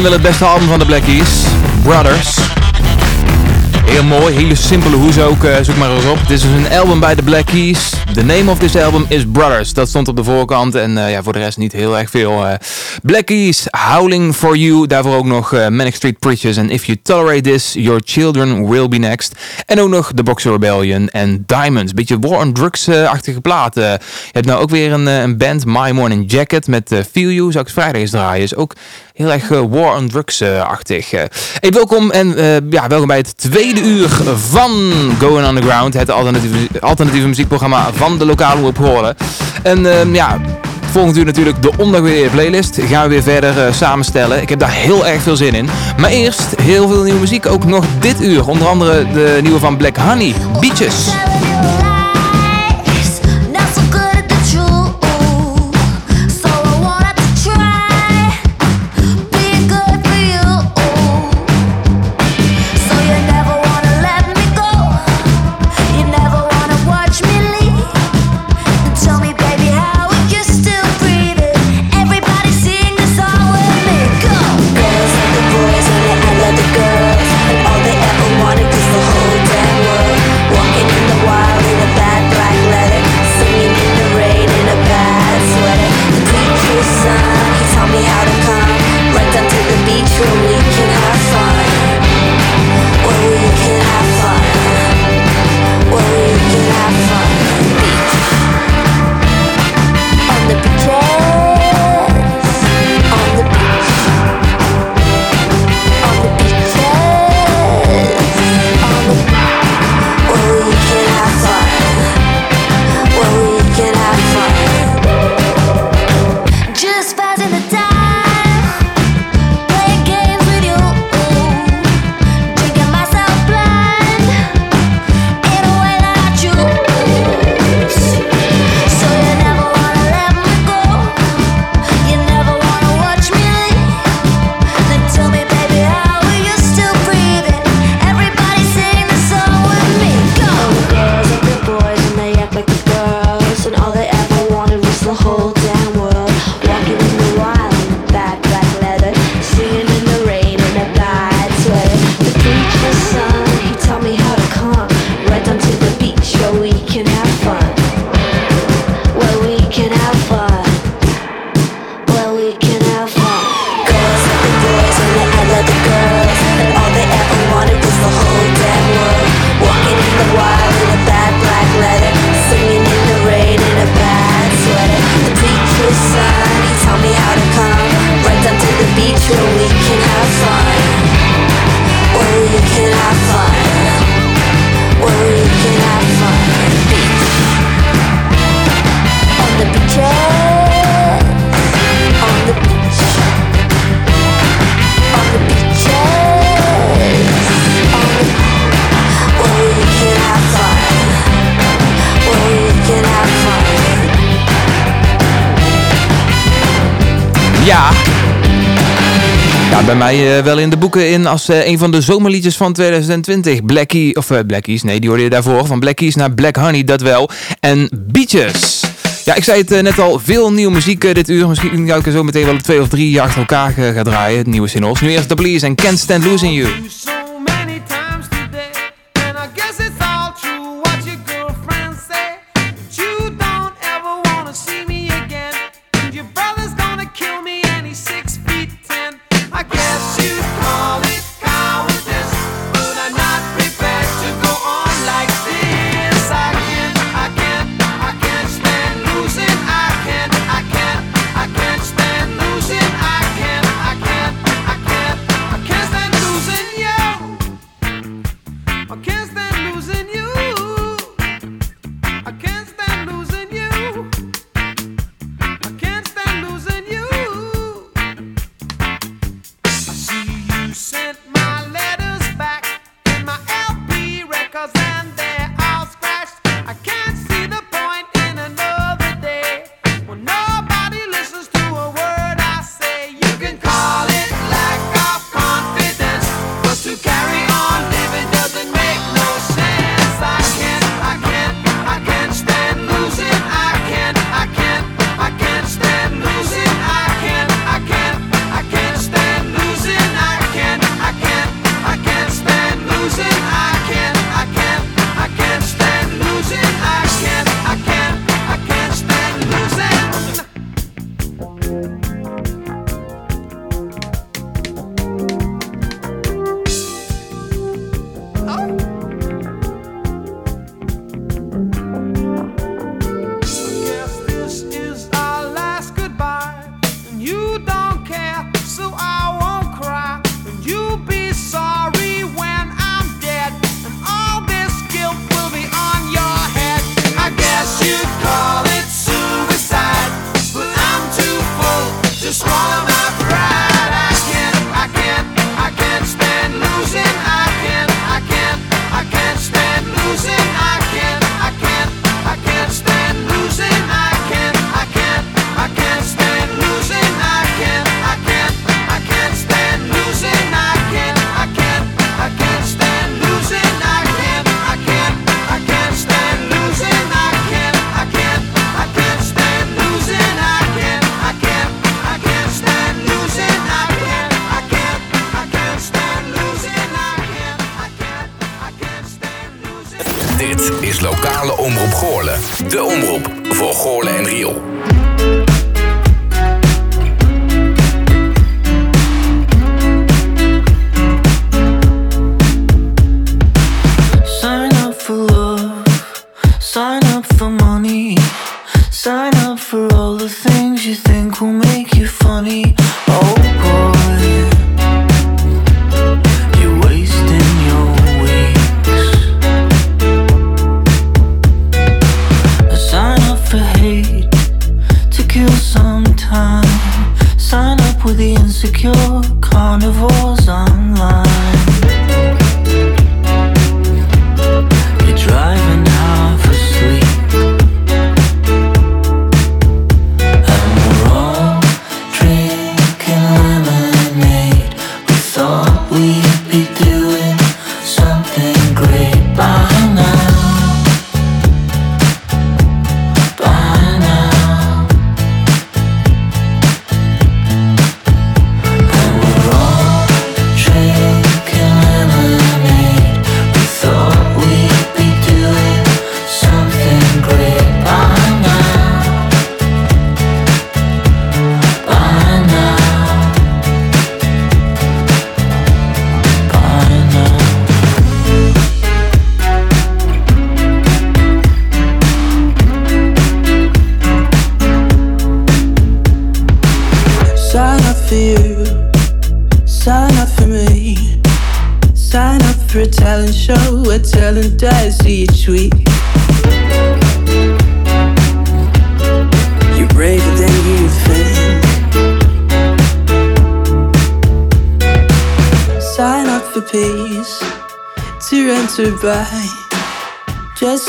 wel het beste album van de Black Keys. Brothers. Heel mooi, hele simpele hoes ook, eh, zoek maar eens op. Dit is een album bij de Black Keys. The name of this album is Brothers. Dat stond op de voorkant en eh, ja, voor de rest niet heel erg veel. Eh. Black Keys, Howling for You. Daarvoor ook nog uh, Manic Street Preachers en If You Tolerate This, Your Children Will Be Next. En ook nog The Boxer Rebellion en Diamonds. Beetje War on Drugs-achtige platen. je hebt nou ook weer een, een band, My Morning Jacket, met Feel You. Zou ik vrijdag eens draaien. Is ook heel erg War on Drugs-achtig. Welkom en ja, welkom bij het tweede uur van Going Underground, het alternatieve, muziekprogramma van de lokale op Horen. En ehm, ja, volgend uur natuurlijk de onderweer playlist. Gaan we weer verder eh, samenstellen. Ik heb daar heel erg veel zin in. Maar eerst heel veel nieuwe muziek, ook nog dit uur. Onder andere de nieuwe van Black Honey, Beaches. mij eh, wel in de boeken in als eh, een van de zomerliedjes van 2020. Blackie, of eh, Blackies, nee die hoorde je daarvoor. Van Blackies naar Black Honey, dat wel. En Beaches. Ja, ik zei het net al, veel nieuwe muziek dit uur. Misschien dat ik er zo meteen wel twee of drie achter elkaar gaan draaien. Nieuwe singles. Nu eerst The Please en Can't Stand Losing You.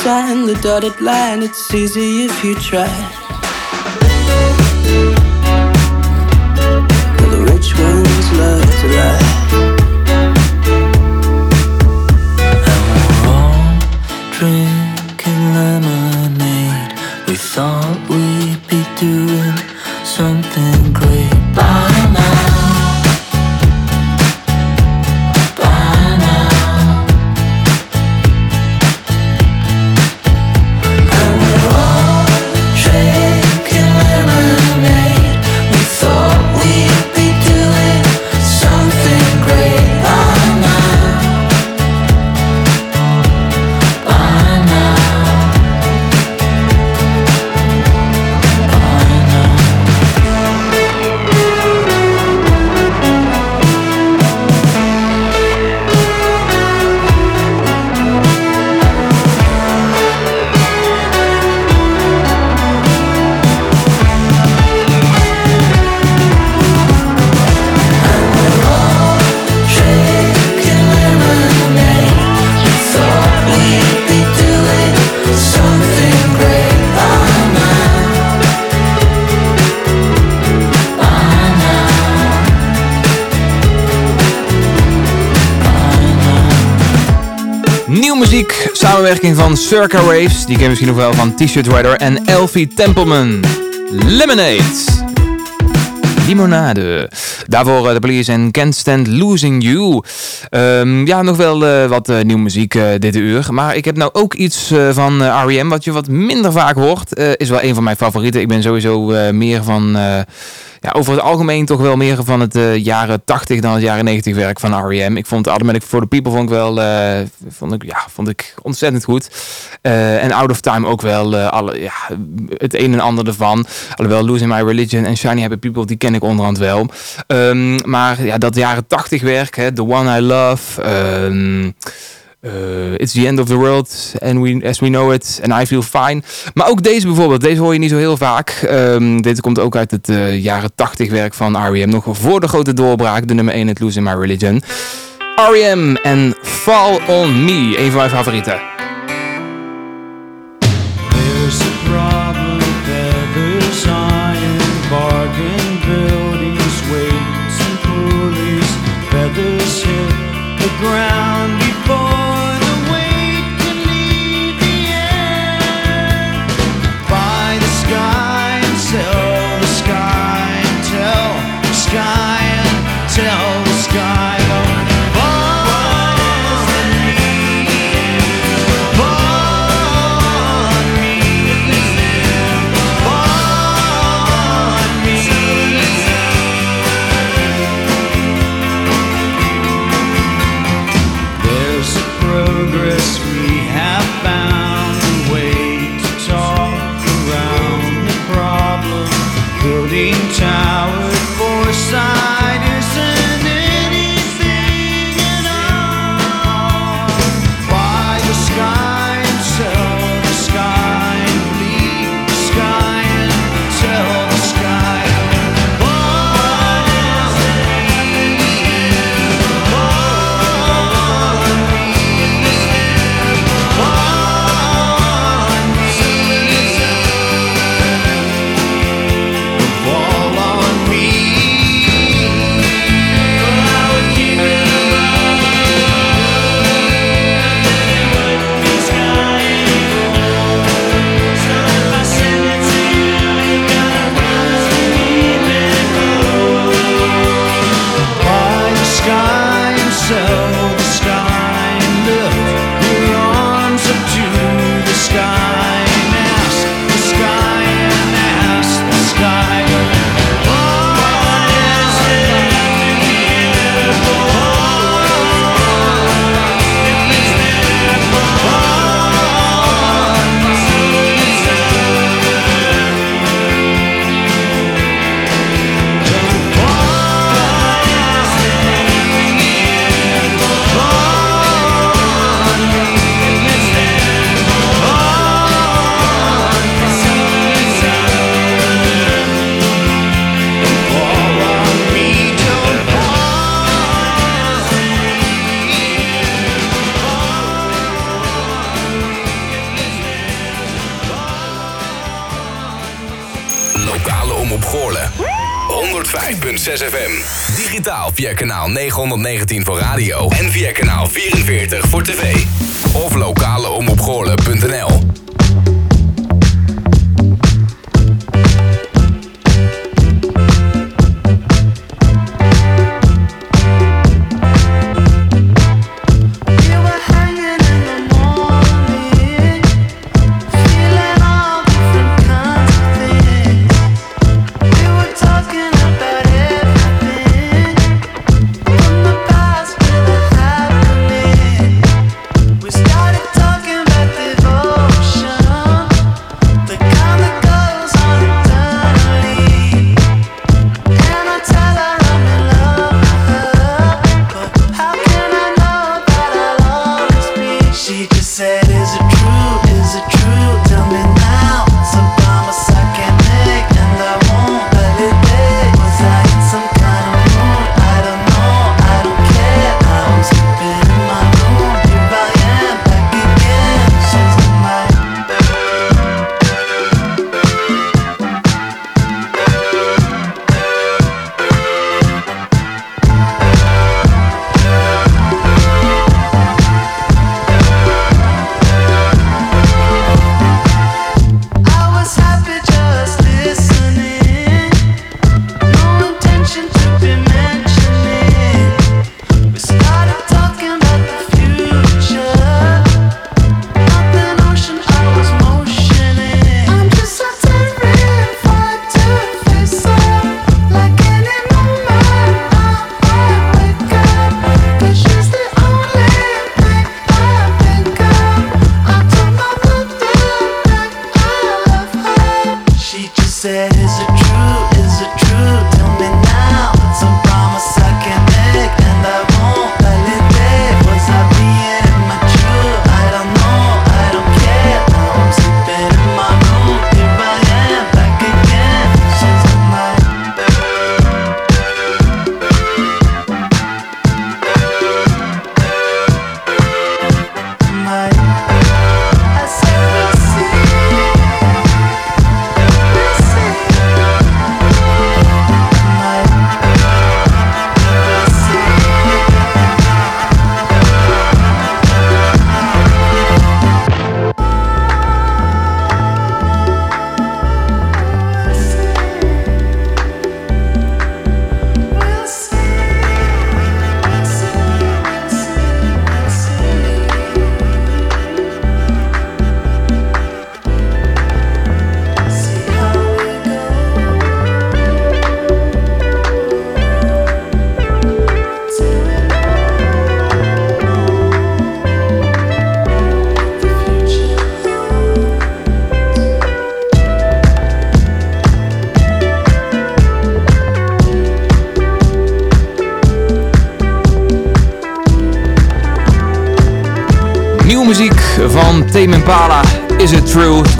sign the dotted line. It's easy if you try. Well, the rich ones love to lie. van Circa Waves. Die ken je misschien nog wel van T-Shirt Rider en Elfie Templeman. Lemonade. Limonade. Daarvoor eh, de police en Can't Stand Losing You. Ehm, ja, nog wel eh, wat uh, nieuwe muziek dit uur. Maar ik heb nou ook iets van R.E.M. wat je wat minder vaak hoort. is wel een van mijn favorieten. Ik ben sowieso meer van ja, over het algemeen toch wel meer van het eh, jaren 80 dan het jaren 90 werk van R.E.M. Ik vond Automatic for the People vond ik wel eh, vond ik, ja, vond ik ontzettend goed. Eh, en Out of Time ook wel alle, ja, het een en ander ervan. Alhoewel Losing My Religion en Shiny Happy People, die ken ik onderhand wel. Ehm, maar ja, dat jaren 80 werk, hè, The One I Love... ehm, eh, It's the End of the World and we, As We Know It and I Feel Fine. Maar ook deze bijvoorbeeld, deze hoor je niet zo heel vaak. Ehm, dit komt ook uit het eh, jaren 80 werk van R.E.M. Nog voor de grote doorbraak, de nummer 1 het Losing My Religion. R.E.M. en Fall On Me, een van mijn favorieten. 119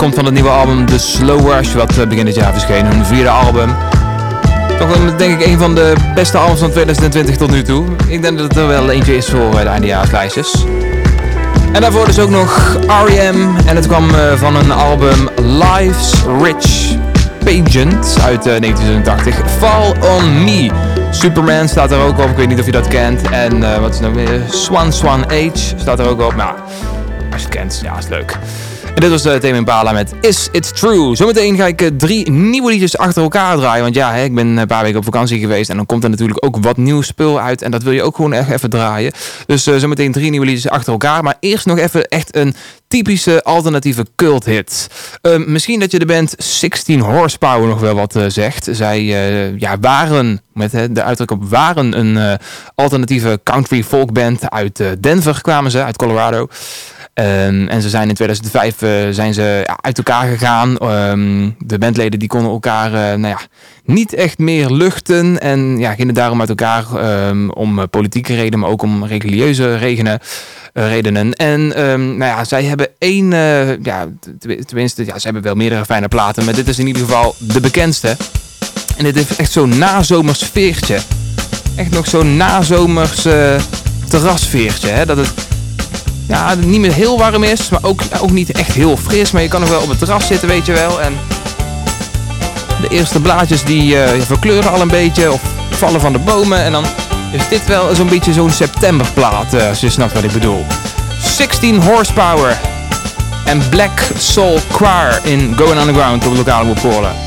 komt van het nieuwe album The Slow Rush, wat eh, begin dit jaar verscheen. Hun vierde album. Toch denk ik, een van de beste albums van 2020 tot nu toe. Ik denk dat het er wel eentje is voor eh, de eindejaarslijstjes. En daarvoor dus ook nog R.E.M. En het kwam eh, van een album Life's Rich Pageant uit eh, 1980. Fall On Me. Superman staat er ook op, ik weet niet of je dat kent. En wat is nou weer? Swan Swan Age staat er ook op. Nou, als je het kent, ja, is leuk. En dit was uh, Tame Impala met Is It True. Zometeen ga ik eh, drie nieuwe liedjes achter elkaar draaien. Want ja, ik ben een paar weken op vakantie geweest. En dan komt er natuurlijk ook wat nieuw spul uit. En dat wil je ook gewoon echt even draaien. Dus eh, zometeen drie nieuwe liedjes achter elkaar. Maar eerst nog even echt een typische alternatieve cult hit. Ehm, misschien dat je de band 16 Horsepower nog wel wat eh, zegt. Zij eh, ja, waren, met de uitdruk op waren, een eh, alternatieve country folk band uit eh, Denver kwamen ze, uit Colorado. Ehm, en ze zijn in 2005 eh, zijn ze ja, uit elkaar gegaan. Ehm, de bandleden die konden elkaar eh, nou ja, niet echt meer luchten. En ja, gingen daarom uit elkaar ehm, om eh, politieke redenen, maar ook om religieuze redenen. En nou ja, zij hebben één, ja, tenminste, ja, ze hebben wel meerdere fijne platen. Maar dit is in ieder geval de bekendste. En dit heeft echt zo'n nazomers veertje. Echt nog zo'n nazomers terrasveertje. Hè? Dat het ja, niet meer heel warm is, maar ook, ook niet echt heel fris. Maar je kan nog wel op het terras zitten, weet je wel. En de eerste blaadjes die eh, verkleuren al een beetje of vallen van de bomen. En dan is dit wel zo'n beetje zo'n septemberplaat, eh, als je snapt wat ik bedoel. 16 horsepower en Black Soul Choir in Going Underground op de lokale Woepkolen.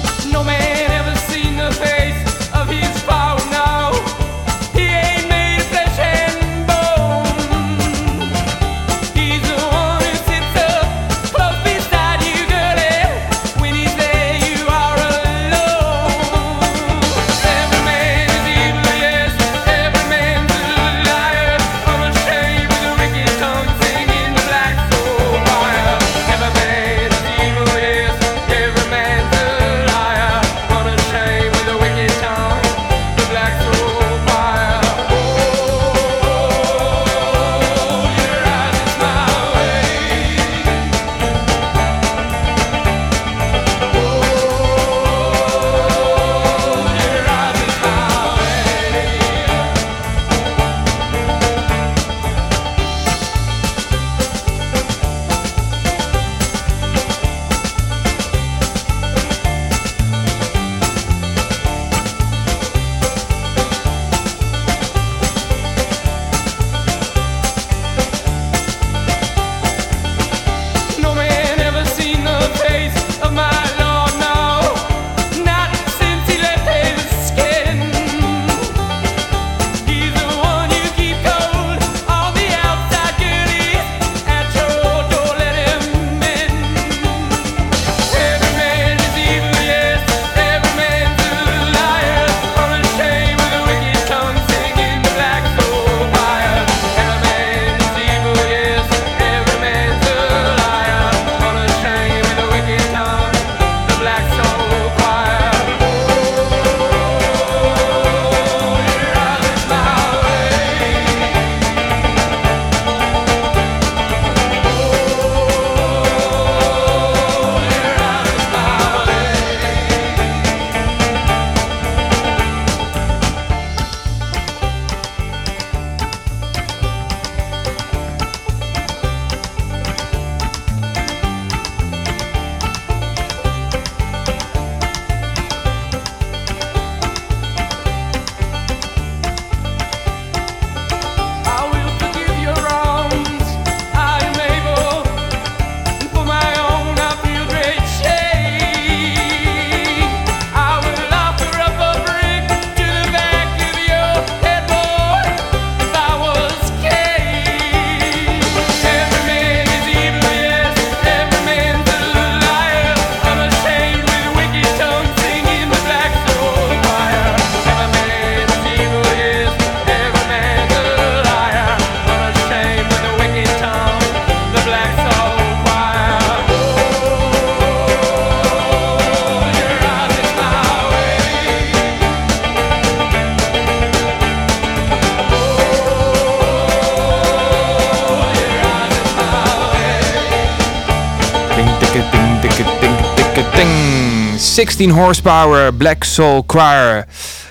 16 Horsepower, Black Soul Choir.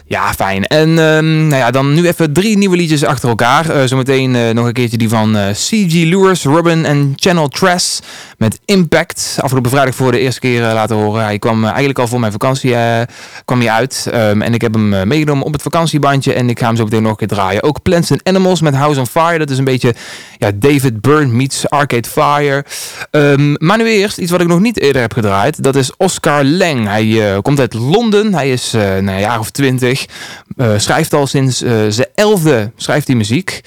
Ja, fijn. En ehm, nou ja, dan nu even drie nieuwe liedjes achter elkaar. Eh, zometeen eh, nog een keertje die van eh, C.G. Lewis, Robin en Channel Tress met Impact. Afgelopen vrijdag voor de eerste keer laten horen. Hij kwam eigenlijk al voor mijn vakantie kwam hij uit. Ehm, en ik heb hem meegenomen op het vakantiebandje. En ik ga hem zo meteen nog een keer draaien. Ook Plants and Animals met House on Fire. Dat is een beetje ja, David Byrne meets Arcade Fire. Ehm, maar nu eerst iets wat ik nog niet eerder heb gedraaid. Dat is Oscar Lang. Hij eh, komt uit Londen. Hij is eh nou, een jaar of twintig. Eh, schrijft al sinds zijn elfde schrijft hij muziek.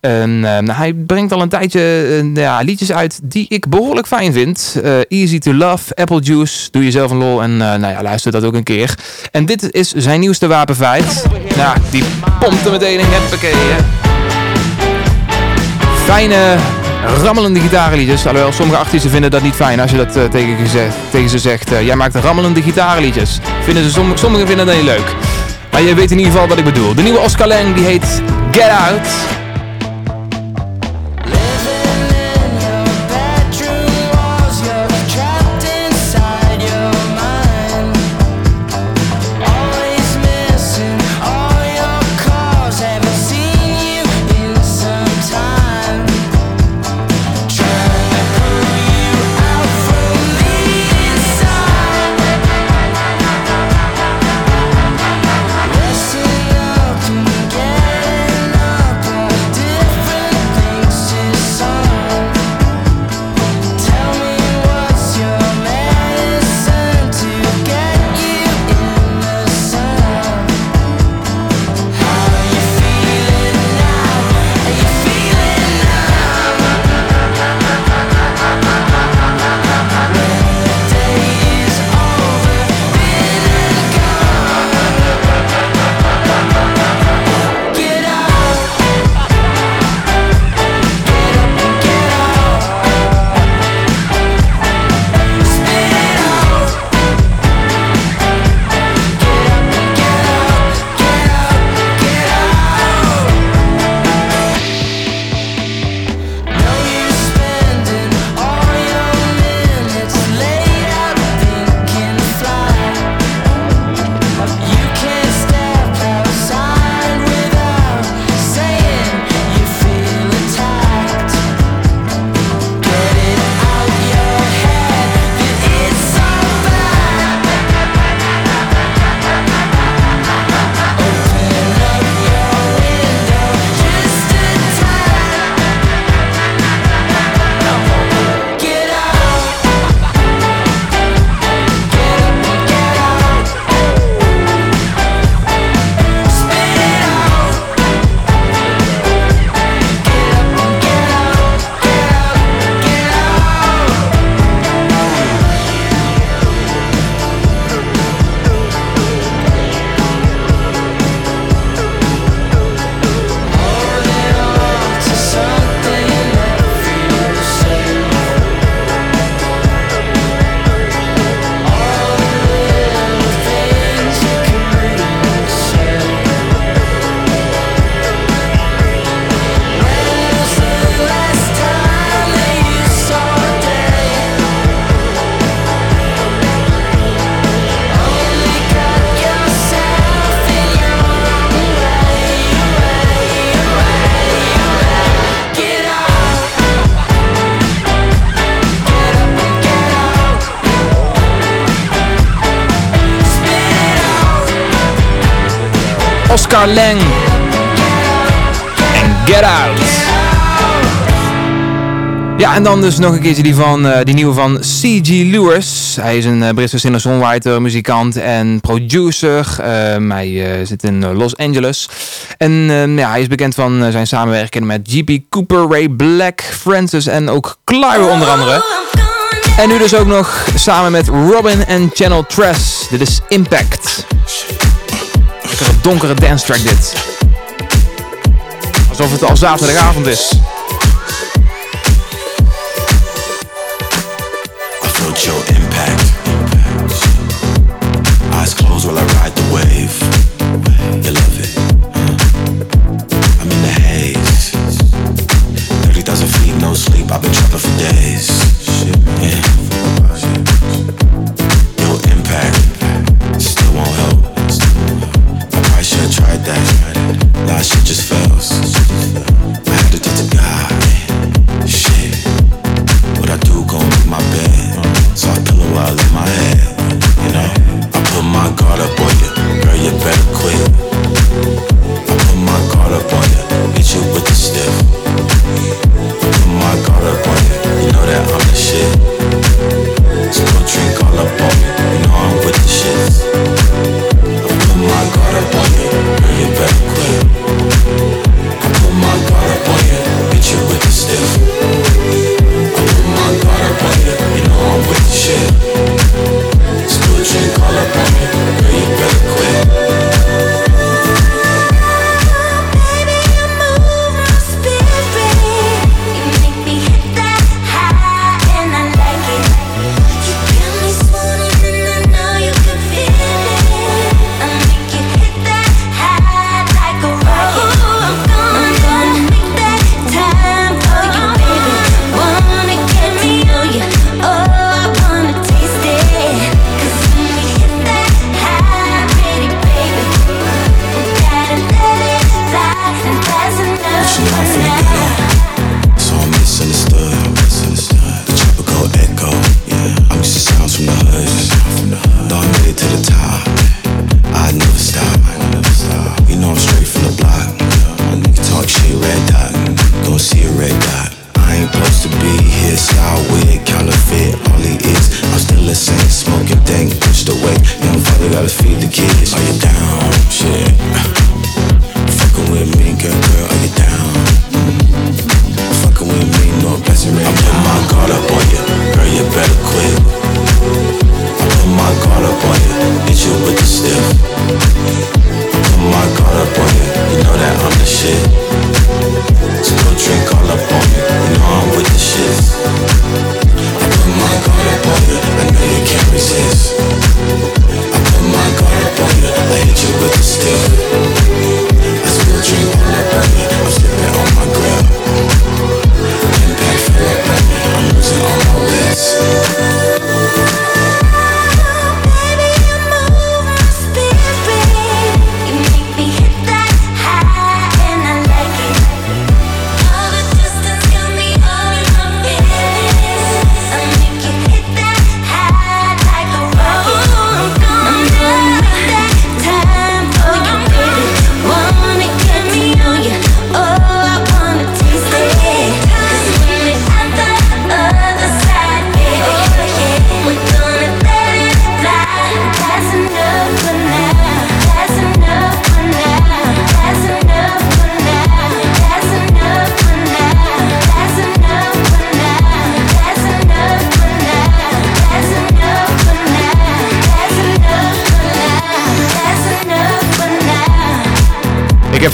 En eh, nou, hij brengt al een tijdje eh, ja, liedjes uit die ik behoorlijk fijn vind. Easy to Love, Apple Juice, Doe Jezelf een Lol en nou ja, luister dat ook een keer. En dit is zijn nieuwste wapenfeit. Ja, die pompt er meteen in. Huppakee, hè. Fijne, rammelende gitarenliedjes. Alhoewel, sommige artiesten vinden dat niet fijn als je dat eh, tegen, ze zegt. eh, jij maakt rammelende gitarenliedjes. Vinden ze, somm- sommigen vinden dat niet leuk. Maar je weet in ieder geval wat ik bedoel. De nieuwe Oscar Lang die heet Get Out. Lang. En Get Out. Ja, en dan dus nog een keertje die, van, eh, die nieuwe van C.G. Lewis. Hij is een eh, Britse singer-songwriter, muzikant en producer. Ehm, hij eh, zit in Los Angeles. En ehm, ja, hij is bekend van zijn samenwerking met G.P. Cooper, Ray Black, Francis en ook Clive onder andere. En nu dus ook nog samen met Robin en Channel Tress. Dit is Impact. Lekkere donkere dance track dit. Alsof het al zaterdagavond is. I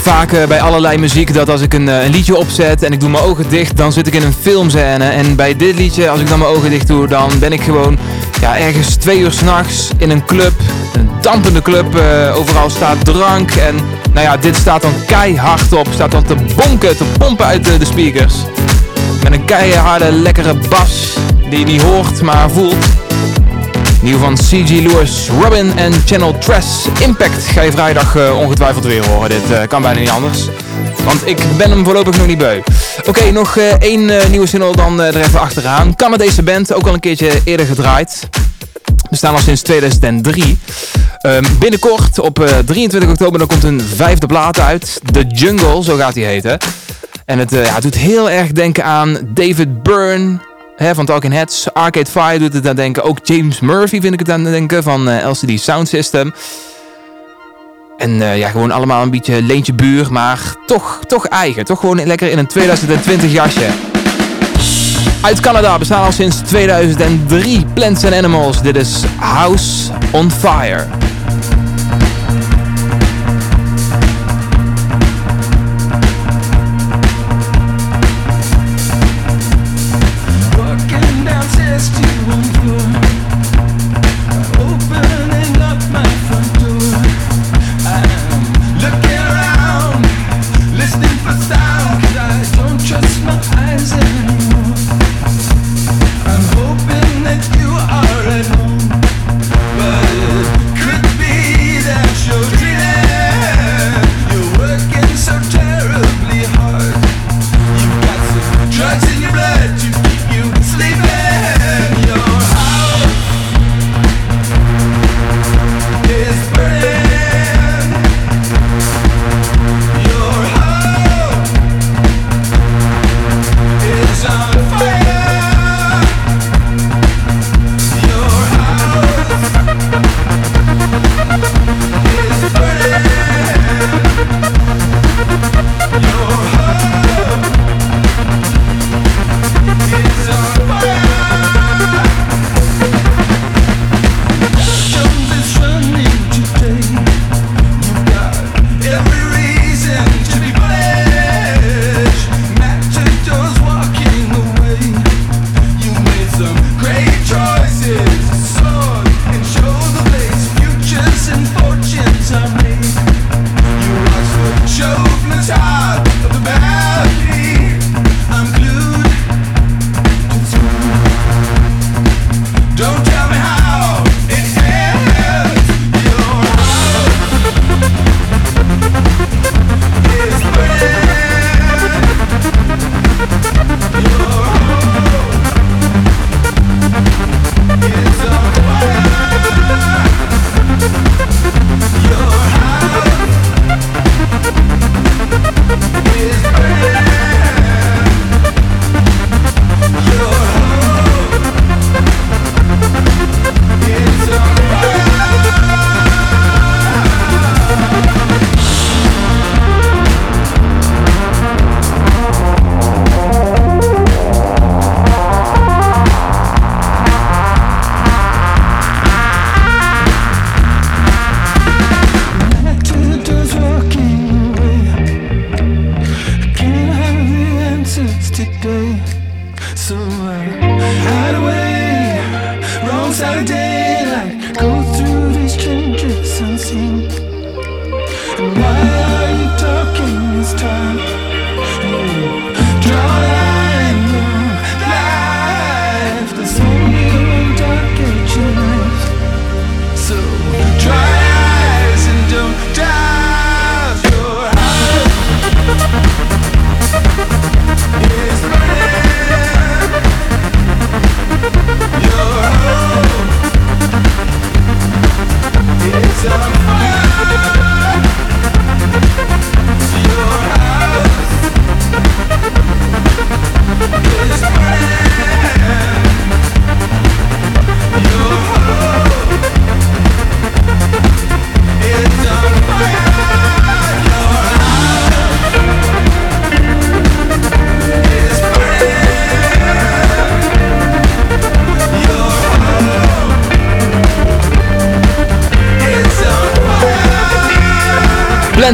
vaak eh, bij allerlei muziek dat als ik een, eh, een liedje opzet en ik doe mijn ogen dicht, dan zit ik in een filmscène. En bij dit liedje, als ik dan mijn ogen dicht doe, dan ben ik gewoon ja, ergens twee uur s'nachts in een club. Een dampende club, eh, overal staat drank. En nou ja, dit staat dan keihard op, staat dan te bonken, te pompen uit de, de speakers. Met een keiharde, lekkere bas die je niet hoort, maar voelt. Nieuw van CG Lewis, Robin en Channel Tress. Impact ga je vrijdag eh, ongetwijfeld weer horen. Dit eh, kan bijna niet anders. Want ik ben hem voorlopig nog niet beu. Oké, nog eh, één nieuwe single dan er even achteraan. Canadese band, ook al een keertje eerder gedraaid. We staan al sinds 2003. Ehm, binnenkort, op eh, 23 oktober, dan komt een vijfde plaat uit. The Jungle, zo gaat die heten. En het, ja, het doet heel erg denken aan David Byrne hè, van Talking Heads. Arcade Fire doet het aan denken. Ook James Murphy vind ik het aan denken van eh, LCD Sound System. En eh, ja, gewoon allemaal een beetje leentje buur, maar toch, toch eigen. Toch gewoon lekker in een 2020 jasje. Uit Canada bestaan al sinds 2003 Plants and Animals. Dit is House on Fire.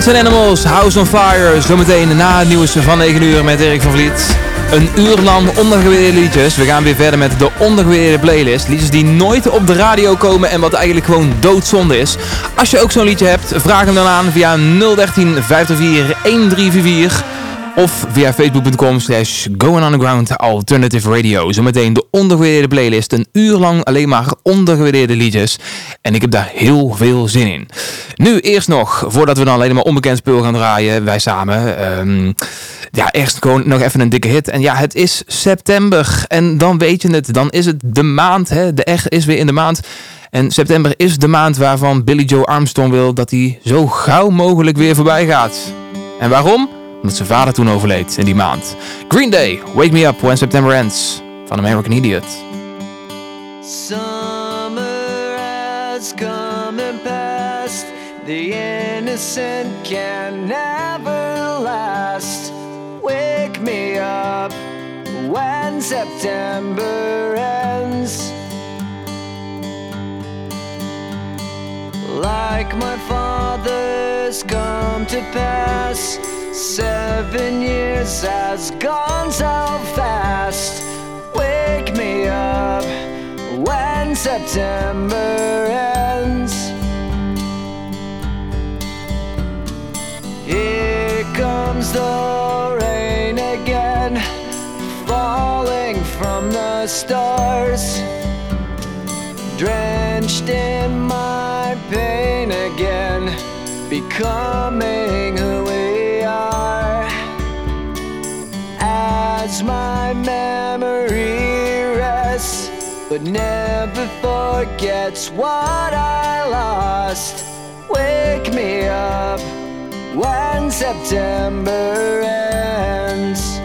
Plants and Animals, House on Fire. Zometeen na het nieuws van 9 uur met Erik van Vliet. Een uur lang ondergewaardeerde liedjes. We gaan weer verder met de ondergewaardeerde playlist. Liedjes die nooit op de radio komen en wat eigenlijk gewoon doodzonde is. Als je ook zo'n liedje hebt, vraag hem dan aan via 013 504 1344. Of via facebook.com slash going underground alternative radio. Zometeen de ondergewaardeerde playlist. Een uur lang alleen maar ondergewaardeerde liedjes. En ik heb daar heel veel zin in. Nu eerst nog, voordat we dan alleen maar onbekend spul gaan draaien. Wij samen. ehm, ja, eerst gewoon nog even een dikke hit. En ja, het is september. En dan weet je het. Dan is het de maand. Hè? De echt is weer in de maand. En september is de maand waarvan Billy Joe Armstrong wil dat hij zo gauw mogelijk weer voorbij gaat. En waarom? Omdat zijn vader toen overleed in die maand. Green Day, Wake Me Up When September Ends. Van American Idiot. The innocent can never last. Wake me up when September ends. Like my father's come to pass. Seven years has gone so fast. Wake me up when September ends. The rain again, falling from the stars, drenched in my pain again, becoming who we are. As my memory rests, but never forgets what I lost. Wake me up when September ends.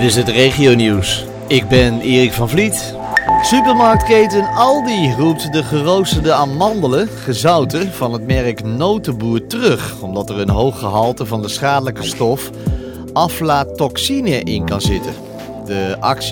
Dit is het regionieuws. Ik ben Erik van Vliet. Supermarktketen Aldi roept de geroosterde amandelen, gezouten, van het merk Notenboer terug. Omdat er een hoog gehalte van de schadelijke stof aflatoxine in kan zitten. De actie